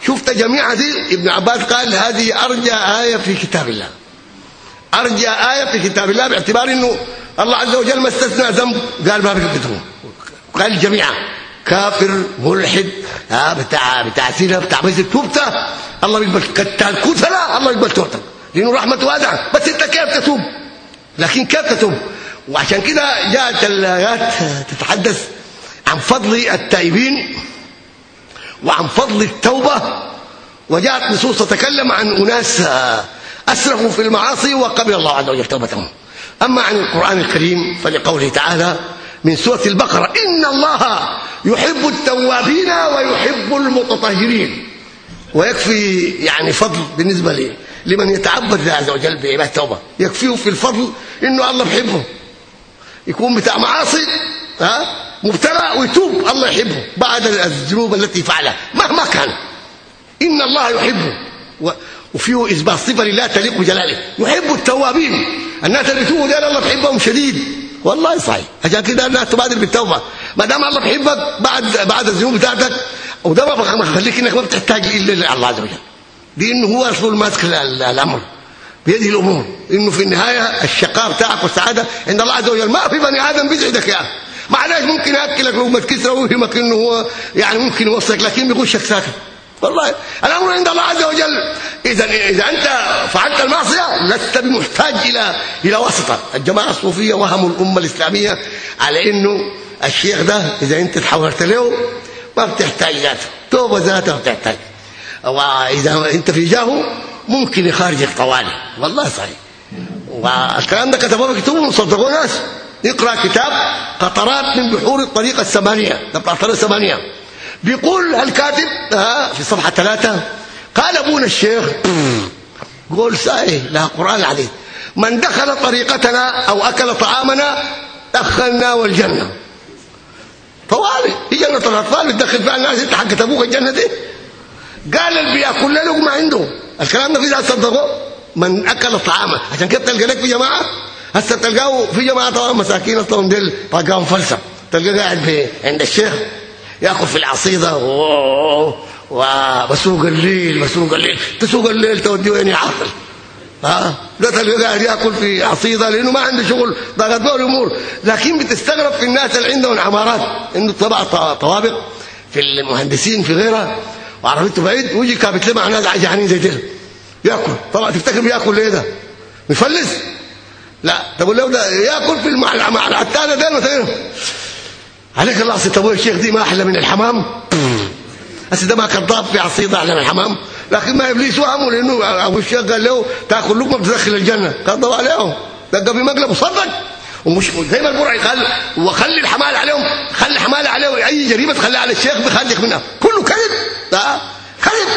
شفت جميع دي ابن عباس قال هذه أرجى آية في كتاب الله. أرجى آية في كتاب الله باعتبار إنه الله عز وجل ما استثنى ذنب قال ما بيقبله قال جميعا كافر ملحد ها بتاع بتاع سيرة بتاع بس توبته الله بيقبل قتال كتله الله يقبل توبتك لأنه رحمته واسعه بس أنت كيف تتوب؟ لكن كيف تتوب؟ وعشان كده جاءت الايات تتحدث عن فضل التائبين. وعن فضل التوبة وجاءت نصوص تتكلم عن أناس أسرفوا في المعاصي وقبل الله عز وجل توبتهم. أما عن القرآن الكريم فلقوله تعالى من سورة البقرة إن الله يحب التوابين ويحب المتطهرين. ويكفي يعني فضل بالنسبة لي لمن يتعبد لله عز وجل بعبادة التوبة. يكفيه في الفضل إنه الله بيحبه. يكون بتاع معاصي ها؟ مبتلى ويتوب. الله يحبه بعد الذنوب التي فعلها. مهما كان. إن الله يحبه. وفيه إثبات صفة لله تليق بجلاله. يحب التوابين. الناس اللي يتوبوا دول الله بيحبهم شديد. والله صحيح. عشان كده الناس تبادر بالتوبة. ما دام الله بيحبك بعد بعد الذنوب بتاعتك وده ما بخليك إنك ما بتحتاج إلا الله عز وجل. دي انه هو اصل ماسك الأمر. بيده الأمور. إنه في النهاية الشقاء بتاعك والسعادة عند الله عز وجل. ما في بني آدم بيسعدك يا معلش ممكن ياكلك لقمه كسره ويفهمك انه هو يعني ممكن يوصلك لكن بيخشك ساكت والله الأمر عند الله عز وجل. اذا إذا أنت فعلت المعصية لست بمحتاج إلى إلى واسطة. الجماعة الصوفية وهموا الأمة الإسلامية على إنه الشيخ ده إذا أنت تحولت له ما بتحتاج ذاته. توبة ذاته بتحتاج. وإذا أنت في جاهه ممكن يخارجك طوالي والله صحيح. والكلام ده كتبوه كتبه صدقوا ناس. اقرأ كتاب قطرات من بحور الطريقة الثمانية الطريقة الثمانيه بيقول الكاتب ها في صفحة ثلاثة قال أبونا الشيخ قول ساي لا قرآن العظيم من دخل طريقتنا أو أكل طعامنا دخلناه الجنه طوالي هي جنة الأطفال بتدخل فيها الناس انت حقت أبوك الجنة دي. قال اللي بياكل له لقمه عنده. الكلام ده في ناس صدقوا من أكل طعاما عشان كده تلقى لك في جماعة هسه تلقاه في جماعة طبعا مساكين أصلا ديل تلقاهم فلسه تلقاه قاعد عند الشيخ ياكل في العصيدة. وبسوق الليل بسوق الليل. تسوق الليل توديه وين يا عاقل؟ ها؟ ده تلقاه قاعد يأكل في عصيدة لأنه ما عنده شغل. ضغط له الأمور لكن بتستغرب في الناس اللي عندهم عمارات انه طبع طوابق في المهندسين في غيرها. وعربيته بعيد ويجي كابت له مع ناس جعانين زي دول يأكل. طبعا تفتكر بيأكل ليه ده؟ مفلس لا. طب لو ده ياكل في المع مع العتاده ده مثلا عليك الله سي ابويا الشيخ دي ما أحلى من الحمام. هسه ده ما كذاب في عصيده أحلى من الحمام. لكن ما ابليس وهمه لأنه أبو الشيخ قال له تأكل لقمة بتدخل الجنة. كذب عليهم. دق بمقلب وصدق ومش زي ما البرعي قال وخلي الحمال عليهم. خلي الحمال عليه أي جريمة تخليها على الشيخ بيخرجك منها. كله كذب. ده كذب.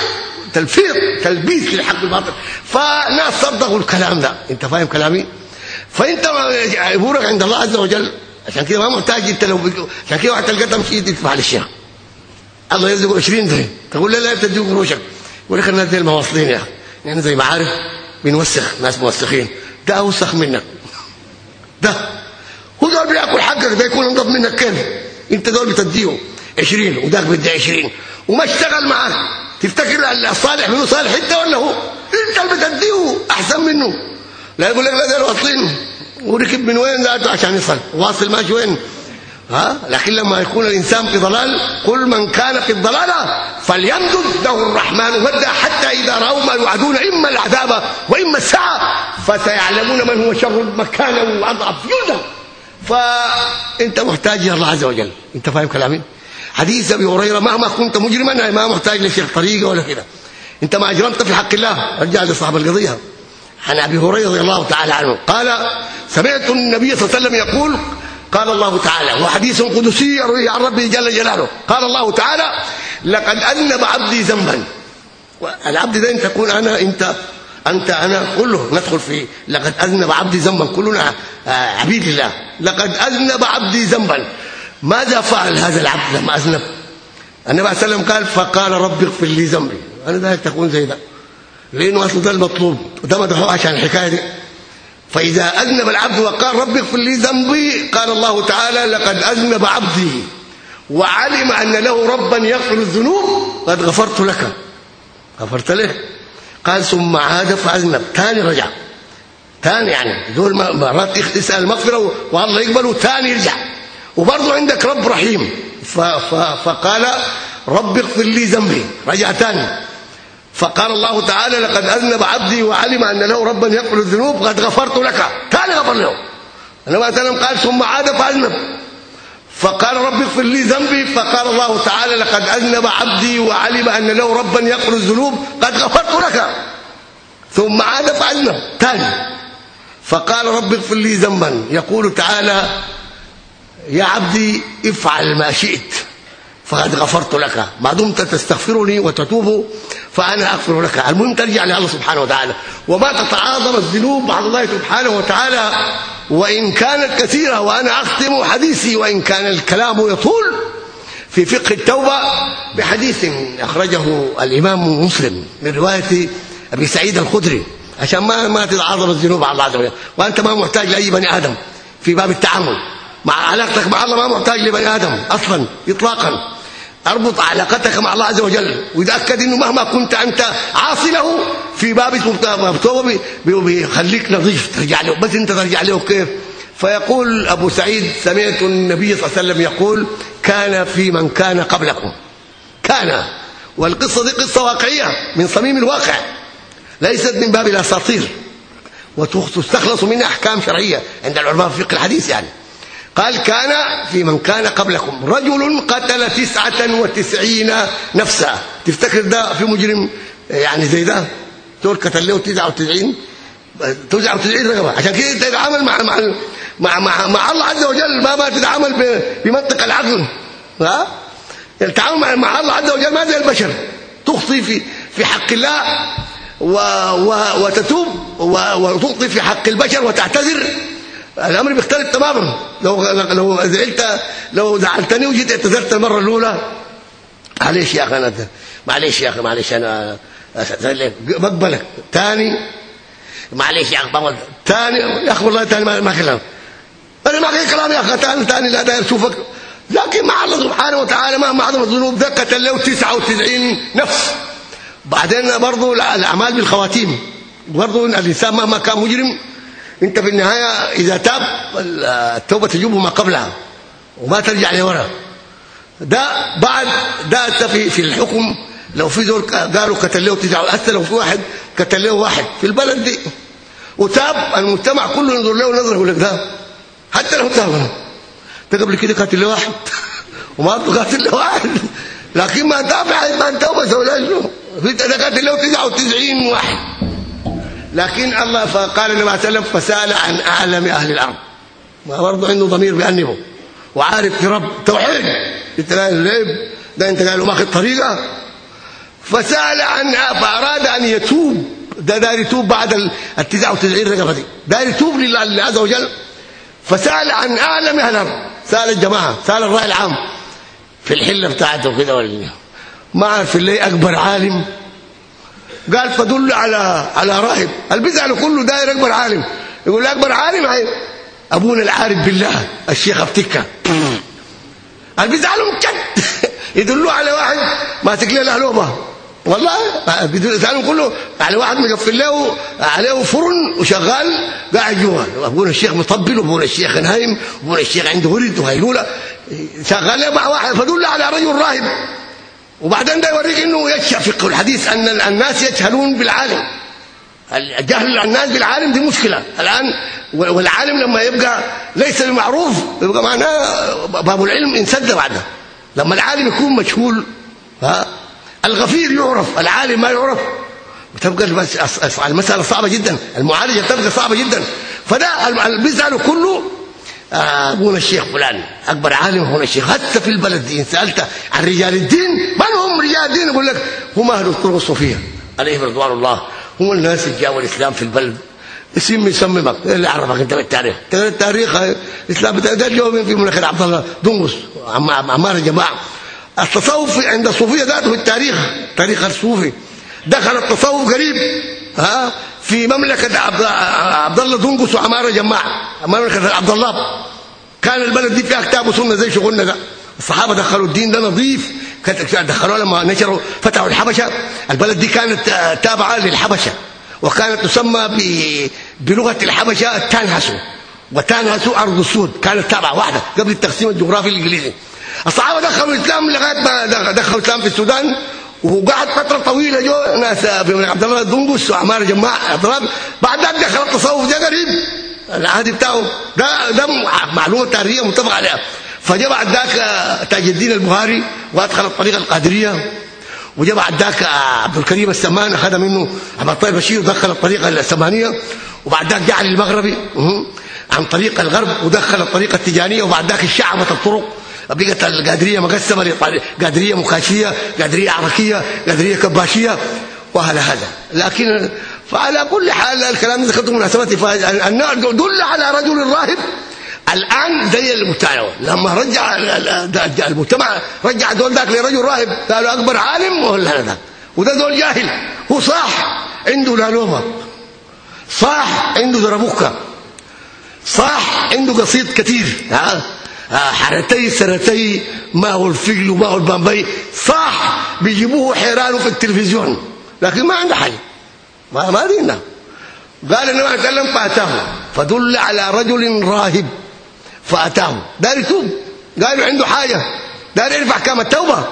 تلفيق تلبيس للحق بالباطل فناس صدقوا الكلام ده. أنت فاهم كلامي؟ فإنت امورك عند الله عز وجل عشان كده ما محتاج أنت لو عشان كده واحد تلقى تمشي تدفع للشيخ الله يرزقه 20 ده تقول له لا بتديه قروشك يقول لك الناس دي المواصلين يا أخي. يعني زي ما عارف بنوسخ ناس موسخين. ده أوسخ منك. ده. هو دول بيأكل حقك ده يكون انضف منك كيف أنت دول بتديه 20 وده بدي 20 وما اشتغل معاك تفتكر الصالح منه صالح أنت ولا هو؟ أنت اللي بتديه أحسن منه. لا يقول لك لا ده وركب من وين؟ ذاته عشان يصل واصل ماشي وين؟ ها؟ لكن لما يكون الإنسان في ضلال قل من كان في الضلالة فليمدد له الرحمن مدا حتى إذا رأوا ما يوعدون إما العذاب وإما الساعة. فسيعلمون من هو شر مكانا وأضعف جندا فأنت محتاج إلى الله عز وجل. أنت فاهم كلامي؟ حديث أبي هريرة مهما كنت مجرما ما محتاج لشيخ طريقة ولا كده. أنت ما أجرمت في حق الله. رجع لصاحب القضية. عن أبي هريرة رضي الله تعالى عنه. قال سمعت النبي صلى الله عليه وسلم يقول قال الله تعالى وحديث قدسي يرويه عن ربه جل جلاله. قال الله تعالى لقد أذنب عبدي ذنبا. العبد ده انت تكون أنا إنت أنت أنا كله ندخل في لقد أذنب عبدي ذنبا. كلنا عبيد لله. لقد أذنب عبدي ذنبا. ماذا فعل هذا العبد لما أذنب؟ النبي صلى الله عليه وسلم قال فقال رب اغفر لي ذنبي. أنا ده تكون زي ده. لأنه أصل ده المطلوب وده مدحوه عشان الحكاية دي. فإذا أذنب العبد وقال رب اغفر لي ذنبي قال الله تعالى لقد أذنب عبدي وعلم أن له ربا يغفر الذنوب قد غفرت لك. غفرت له. قال ثم عاد فأذنب. ثاني رجع. ثاني يعني. دول مرات يسال المغفره والله يقبله ثاني يرجع. وبرضه عندك رب رحيم. فقال رب اغفر لي ذنبي. رجع ثاني فقال الله تعالى لقد أذنب عبدي وعلم أن له ربا يغفر الذنوب قد غفرت لك. ثاني غفر له. انما سلم قال ثم عاد فأذنب. فقال رب اغفر لي ذنبي. فقال الله تعالى لقد أذنب عبدي وعلم أن له ربا يغفر الذنوب قد غفرت لك. ثم عاد فأذنب. ثاني فقال رب اغفر لي ذنبا. يقول تعالى يا عبدي افعل ما شئت فقد غفرت لك. ما دمت تستغفرني وتتوب فأنا أغفر لك. المهم ترجع لله سبحانه وتعالى. وما تتعاظم الذنوب مع الله سبحانه وتعالى. وإن كانت كثيرة وأنا أختم حديثي وإن كان الكلام يطول في فقه التوبة بحديث أخرجه الإمام مسلم من رواية أبي سعيد الخدري. عشان ما ما تتعاظم الذنوب على الله عز وأنت ما محتاج لأي بني آدم في باب التعامل. مع علاقتك مع الله ما محتاج لبني آدم أصلا اطلاقا. أربط علاقتك مع الله عز وجل. ويتأكد إنه مهما كنت أنت عاصي له في باب التوبه بيخليك نظيف ترجع له. بس أنت ترجع له كيف؟ فيقول أبو سعيد سمعت النبي صلى الله عليه وسلم يقول كان في من كان قبلكم. كان. والقصة دي قصة واقعية من صميم الواقع. ليست من باب الأساطير. وتستخلص منها أحكام شرعية عند العلماء في فقه الحديث يعني. قال كان في من كان قبلكم. رجل قتل تسعة وتسعين نفسا. تفتكر ده في مجرم يعني زي ده؟ دول قتل له 99 99 رقبه عشان كده تتعامل مع مع مع مع, مع الله عز وجل. ما ما تتعامل بمنطق العقل ها؟ التعامل مع, مع الله عز وجل ما زي البشر. تخطي في في حق الله و و وتتوب وتخطي في حق البشر وتعتذر. الأمر بيختلف تماما. لو لو زعلت لو زعلتني وجيت اعتذرت المرة الأولى. معلش يا أخي أنا معلش يا أخي معلش أنا بقبلك ثاني معلش يا أخي بقبل ثاني يا أخي والله ثاني ما كلام. أنا ما في كلام يا أخي ثاني ثاني لا داير أشوفك. لكن مع الله سبحانه وتعالى ما معظم الذنوب ده له 99 نفس. بعدين برضه الأعمال بالخواتيم. برضه الإنسان مهما كان مجرم انت في النهاية إذا تاب التوبة تجوب ما قبلها وما ترجع لورا. ده بعد ده في في الحكم. لو في دول قالوا قتل له تجعل حتى لو في واحد قتل له واحد في البلد دي. وتاب المجتمع كله ينظر له نظرة يقول لك ده حتى لو تاب ده قبل كده قتل له واحد. وما قاتل له واحد. لكن ما تاب ما توبه ولا شنو ده قتل له 99 واحد. لكن الله فقال النبي عليه وسلم فسأل عن أعلم أهل الأرض. ما برضه عنده ضمير بيأنبه وعارف في رب توحيد. انت ليه ده انت قال له ماخذ طريقة. فسأل عن فأراد أن يتوب. ده داير يتوب بعد ال 99 رقبه دي داير يتوب لله عز وجل. فسأل عن أعلم أهل الأرض. سأل الجماعة. سأل الرأي العام. في الحلة بتاعته كده ولا ما عارف اللي أكبر عالم. قال فدل على على راهب. البزعل كله داير أكبر عالم. يقول أكبر عالم هي أبونا العارف بالله الشيخ افتكه البزعلهم كد يدلوا على واحد ماسك له لهلوبه والله بيدلوا كله على واحد مقفل له عليه فرن وشغال قاعد جوا. أبونا الشيخ مطبل وابونا الشيخ نايم وابونا الشيخ عنده ورد وهيلولة. شغال مع واحد فدل على رجل راهب. وبعدين ده يوريك إنه يشهى فقه الحديث أن الناس يجهلون بالعالم. الجهل الناس بالعالم دي مشكلة. الآن والعالم لما يبقى ليس بمعروف يبقى معناه باب العلم انسد بعده. لما العالم يكون مجهول ها الغفير يعرف العالم ما يعرف. بتبقى المسألة صعبة جدا. المعالجة تبقى صعبة جدا. فده بيزعلوا كله ابونا الشيخ فلان أكبر عالم هنا الشيخ. حتى في البلد دي سألت عن رجال الدين من هم رجال الدين يقول لك هم أهل الطرق الصوفية. عليهم رضوان الله. هم الناس اللي جاوا الإسلام في البلد. اسم يسممك اللي عرفك أنت بالتاريخ التاريخ. الإسلام ده اليوم في ملك عبد الله دنقس عمار الجماعة. التصوف عند الصوفية ذاته في التاريخ تاريخ الصوفي. دخل التصوف قريب. ها؟ في مملكه عبد الله دنقس وعماره جماعه مملكه عبد الله كان البلد دي فيها كتاب وسنه زي شغلنا ده الصحابه دخلوا الدين ده نظيف دخلوه لما نشروا فتحوا الحبشه البلد دي كانت تابعه للحبشه وكانت تسمى بلغه الحبشه التانهسو وتانهسو ارض السود كانت تابعه واحده قبل التقسيم الجغرافي الانجليزي الصحابه دخلوا الاسلام لغايه ما دخلوا الاسلام في السودان وقعد فترة طويلة جو ناس بن عبد الله الدنقس وعمار جماع اضراب بعد ذلك دخل التصوف ده قريب. العهد بتاعه ده ده معلومة تاريخية متفق عليها. فجاء بعد ذاك تاج الدين البخاري وادخل الطريقة القادرية. وجاء بعد ذاك عبد الكريم السمان أخذ منه عبد الطيب بشير ودخل الطريقة السمانية. وبعد ذاك جعل المغربي عن طريق الغرب ودخل الطريقة التجارية. وبعد ذاك الشعبة الطرق. بقت القادريه مقسمه قادرية مكاشيه قادرية عركيه قادرية كباشية وهذا هذا. لكن فعلى كل حال الكلام اللي ذكرته مناسبتي فالنار دل على رجل راهب. الآن زي المتعاون لما رجع المجتمع رجع دول ذاك لرجل راهب قالوا أكبر عالم ولا هذا. وده دول جاهل. هو صح عنده لالومه صح عنده دربوكه صح عنده قصيد كثير. ها؟ حرتي سرتي ما هو الفجل وما هو البامبي. صح بيجيبوه حيرانه في التلفزيون. لكن ما عنده حل ما ما دينا. قال عليه وسلم فأتاه. فدل على رجل راهب. فأتاه. دار يتوب. قالوا عنده حاجة. دار يرفع كام التوبه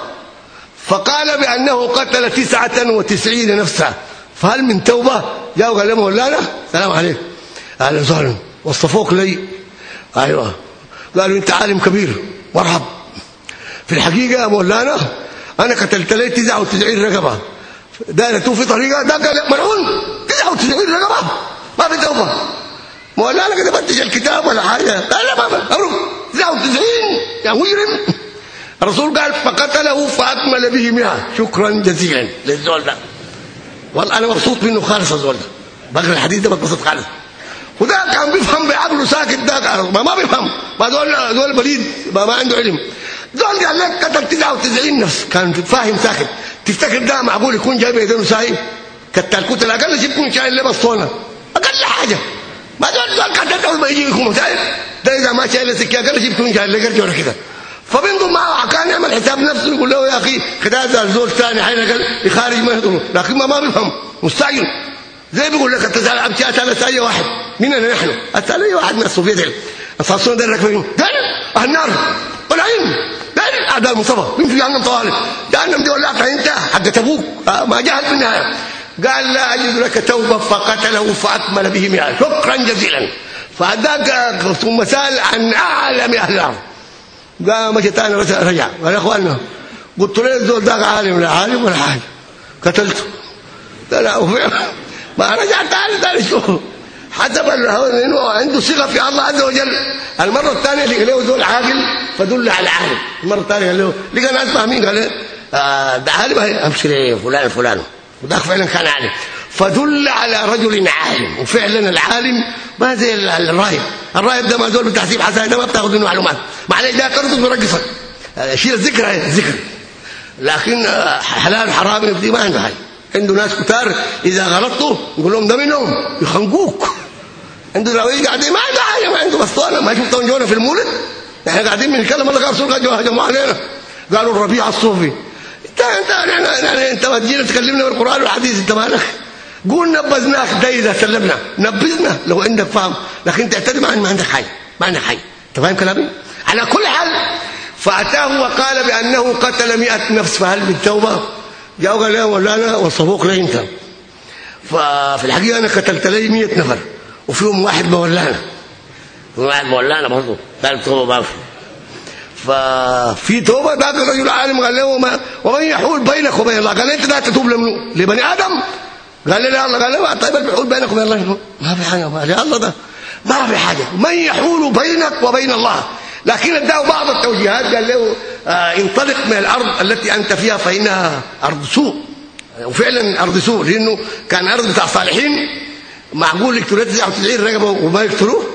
فقال بأنه قتل تسعة وتسعين نفسا. فهل من توبة؟ جاءوا قال له مولانا السلام عليكم. أهلا وسهلا وصفوك لي. أيوه. قالوا انت عالم كبير مرحب في الحقيقة يا مولانا أنا قتلت لي 99 رقبة. ده تو في طريقة ده قال ملعون 99 رقبة. ما في توبة. مولانا كده فتش الكتاب ولا حاجة. قال لا ما امره 99 يا مجرم. الرسول قال فقتله فأكمل به 100 شكرا جزيلا. للزول ده. والله أنا مبسوط منه خالص الزول ده. بقرأ الحديث ده بتبسط خالص. وده كان بيفهم بعقله ساكت ده ما, ما بيفهم. ما دول دول بليد ما, ما عنده علم. دول قال لك قتل 99 نفس. كان فاهم ساكت. تفتكر ده معقول يكون جايب يدينه سايب؟ كتل كتل أقل شيء يكون شايل لبس صونه أقل حاجة. ما دول دول قتل ما يجي يكون سايب ده إذا ما شايل سكة أقل شيء يكون شايل لقرج ولا كده. فبينضم معه كان يعمل حساب نفسه يقول له يا أخي كده الزول ثاني حين يخارج ما يهضره لكن ما ما بيفهم. مستعجل. زي بيقول لك أنت امشي اتى أي واحد. مننا نحن؟ اتى اي واحد من الصوفيات الصاصون ده راكبين قال النار والعلم قال أعداء المصطفى مين في جهنم طوالب جهنم دي ولعتها أنت حق أبوك. ما جهل في النهايه قال لا أجد لك توبة فقتله فأكمل به مئة. شكرا جزيلا. فاداك مثال عن أعلم أهل الأرض. قام مشى ثاني رجع. قال يا اخوانا قلت له الزول ده عالم لا عالم ولا حاجة. قتلته. لا وفعلا ما رجع ثاني ثاني شوف حسب إنه عنده ثقة في الله عز وجل. المرة الثانية اللي له دول عاقل فدل على العالم المرة الثانية قال له لقى ناس فاهمين قال آه ده عالم امشي فلان فلان. وذاك فعلا كان عالم. فدل على رجل عالم وفعلا العالم ما زي الراهب. الراهب ده ما زول بتحسيب حسن ما بتاخذ منه معلومات. معلش ده قرض مرقصك شيل الذكر الذكر. لكن حلال حرام دي ما عنده حاجة عنده ناس كتار إذا غلطوا يقول لهم ده منهم؟ يخنقوك. عنده راوي قاعدين ما عنده حاجة ما عنده بسطانه ما شفتهم جونا في المولد؟ إحنا قاعدين بنتكلم الله رسول هجموا علينا قالوا الربيع الصوفي. انت انت يعني انت تجينا تكلمنا بالقرآن والحديث انت مالك؟ قول نبذناك ده إذا سلمنا. نبذنا. لو عندك فهم. لكن تعترف عن ما عندك حاجة. ما عندك حاجة. انت فاهم كلامي؟ على كل حال فأتاه وقال بأنه قتل 100 نفس فهل من توبه جاءوا قال له ولا أنا وصفوك لي انت ففي الحقيقة أنا قتلت لي 100 نفر وفيهم واحد مولانا واحد مولانا برضه قال توبه في ففي توبه ذاك الرجل عالم قال له وما ومن يحول بينك وبين الله؟ قال أنت لا تتوب لمنو؟ لبني آدم؟ قال له الله. قال له طيب الحول بينك وبين الله. ما في حاجة ما في الله ده ما في حاجة. من يحول بينك وبين الله؟ لكن اداه بعض التوجيهات قال له انطلق من الأرض التي أنت فيها فإنها أرض سوء. وفعلا أرض سوء لأنه كان أرض بتاع صالحين. معقول يقتلوا 99 رقبة وما يقتلوه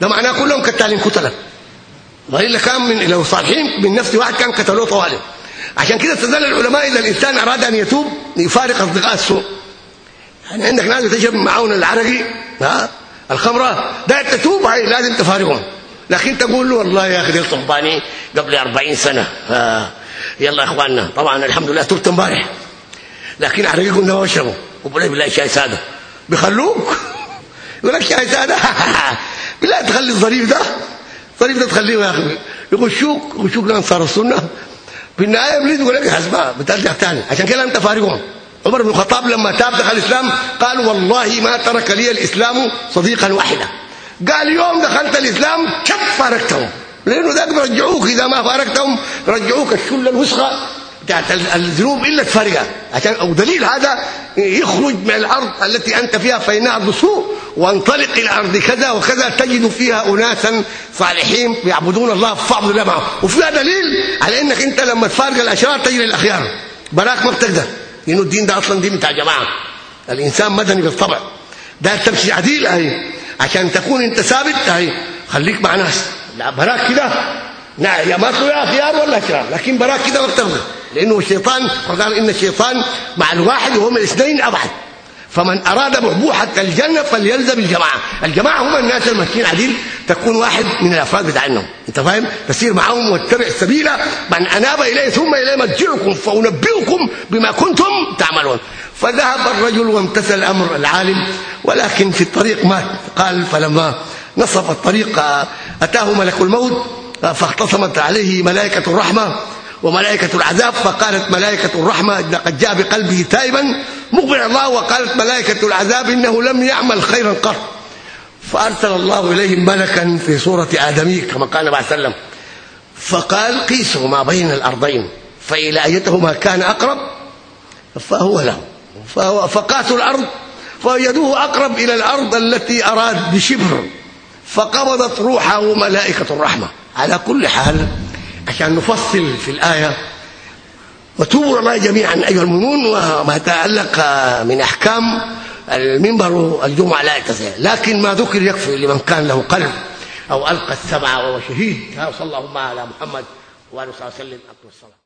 ده معناه كلهم قتالين قتله والا كان من لو صالحين من نفس واحد كان قتلوه طوالب. عشان كده استدل العلماء إذا الإنسان أراد أن يتوب يفارق أصدقاء السوء. يعني عندك ناس تشرب معاون العرقي ها؟ الخمرة ده تتوب هاي لازم تفارقهم. لكن تقول له والله يا أخي ده طباني قبل 40 سنة. آه. يلا يا إخواننا. طبعا الحمد لله تبت امبارح. لكن عرقي قلنا واشربوا وبقول بالله شاي سادة. بيخلوك. يقول لك شاي سادة. بالله تخلي الظريف ده. الظريف ده تخليه يا أخي. يغشوك يغشوك لانصار السنة. في النهايه ابليس يقول لك حسبها بترجع ثاني عشان كده انت فارقهم عمر بن الخطاب لما تاب دخل الإسلام قال والله ما ترك لي الإسلام صديقا واحدا. قال يوم دخلت الإسلام كم فارقتهم؟ لأنه ذاك بيرجعوك إذا ما فارقتهم رجعوك الشلة الوسخه بتاعت الذنوب إلا تفارقها. عشان أو دليل هذا يخرج من الأرض التي أنت فيها فانها بسوء وانطلق إلى أرض كذا وكذا تجد فيها اناسا صالحين يعبدون الله فاعبد الله معهم. وفيها دليل على إنك أنت لما تفارق الأشرار تجري الأخيار. براك ما بتقدر. لأنه الدين ده أصلا دين بتاع جماعة. الإنسان مدني بالطبع. ده تمشي عديل أهي. عشان تكون انت ثابت اهي خليك مع ناس. لا براك كده. نعم يا ما يا خيار ولا شرار لكن براك كده ما. لأنه الشيطان قال إن الشيطان مع الواحد وهم الاثنين أبعد. فمن أراد بحبوحه الجنة فليلزم الجماعة. الجماعة هم الناس المسكين عديل تكون واحد من الأفراد بتاعهم. أنت فاهم؟ تسير معهم واتبع السبيل من أناب إليه ثم إليه مرجعكم فأنبئكم بما كنتم تعملون. فذهب الرجل وامتثل أمر العالم ولكن في الطريق مات. قال فلما نصف الطريق أتاه ملك الموت فاختصمت عليه ملائكة الرحمة وملائكة العذاب فقالت ملائكة الرحمة لقد جاء بقلبه تائبا مقبل الله وقالت ملائكة العذاب إنه لم يعمل خيرا قط. فأرسل الله إليهم ملكا في صوره آدمي كما قال النبي صلى الله عليه وسلم. فقال قيسوا ما بين الأرضين فإلى أيتهما كان أقرب؟ فهو له. فقاسوا الأرض فوجدوه أقرب إلى الأرض التي أراد بشبر فقبضت روحه ملائكة الرحمة. على كل حال عشان نفصل في الآية وتوبوا الله جميعا أيها المؤمنون وما تعلق من أحكام المنبر الجمعة لا يتسع لكن ما ذكر يكفي لمن كان له قلب أو ألقى السمع وهو شهيد. صلى الله على محمد وآله وسلم. أقم الصلاة.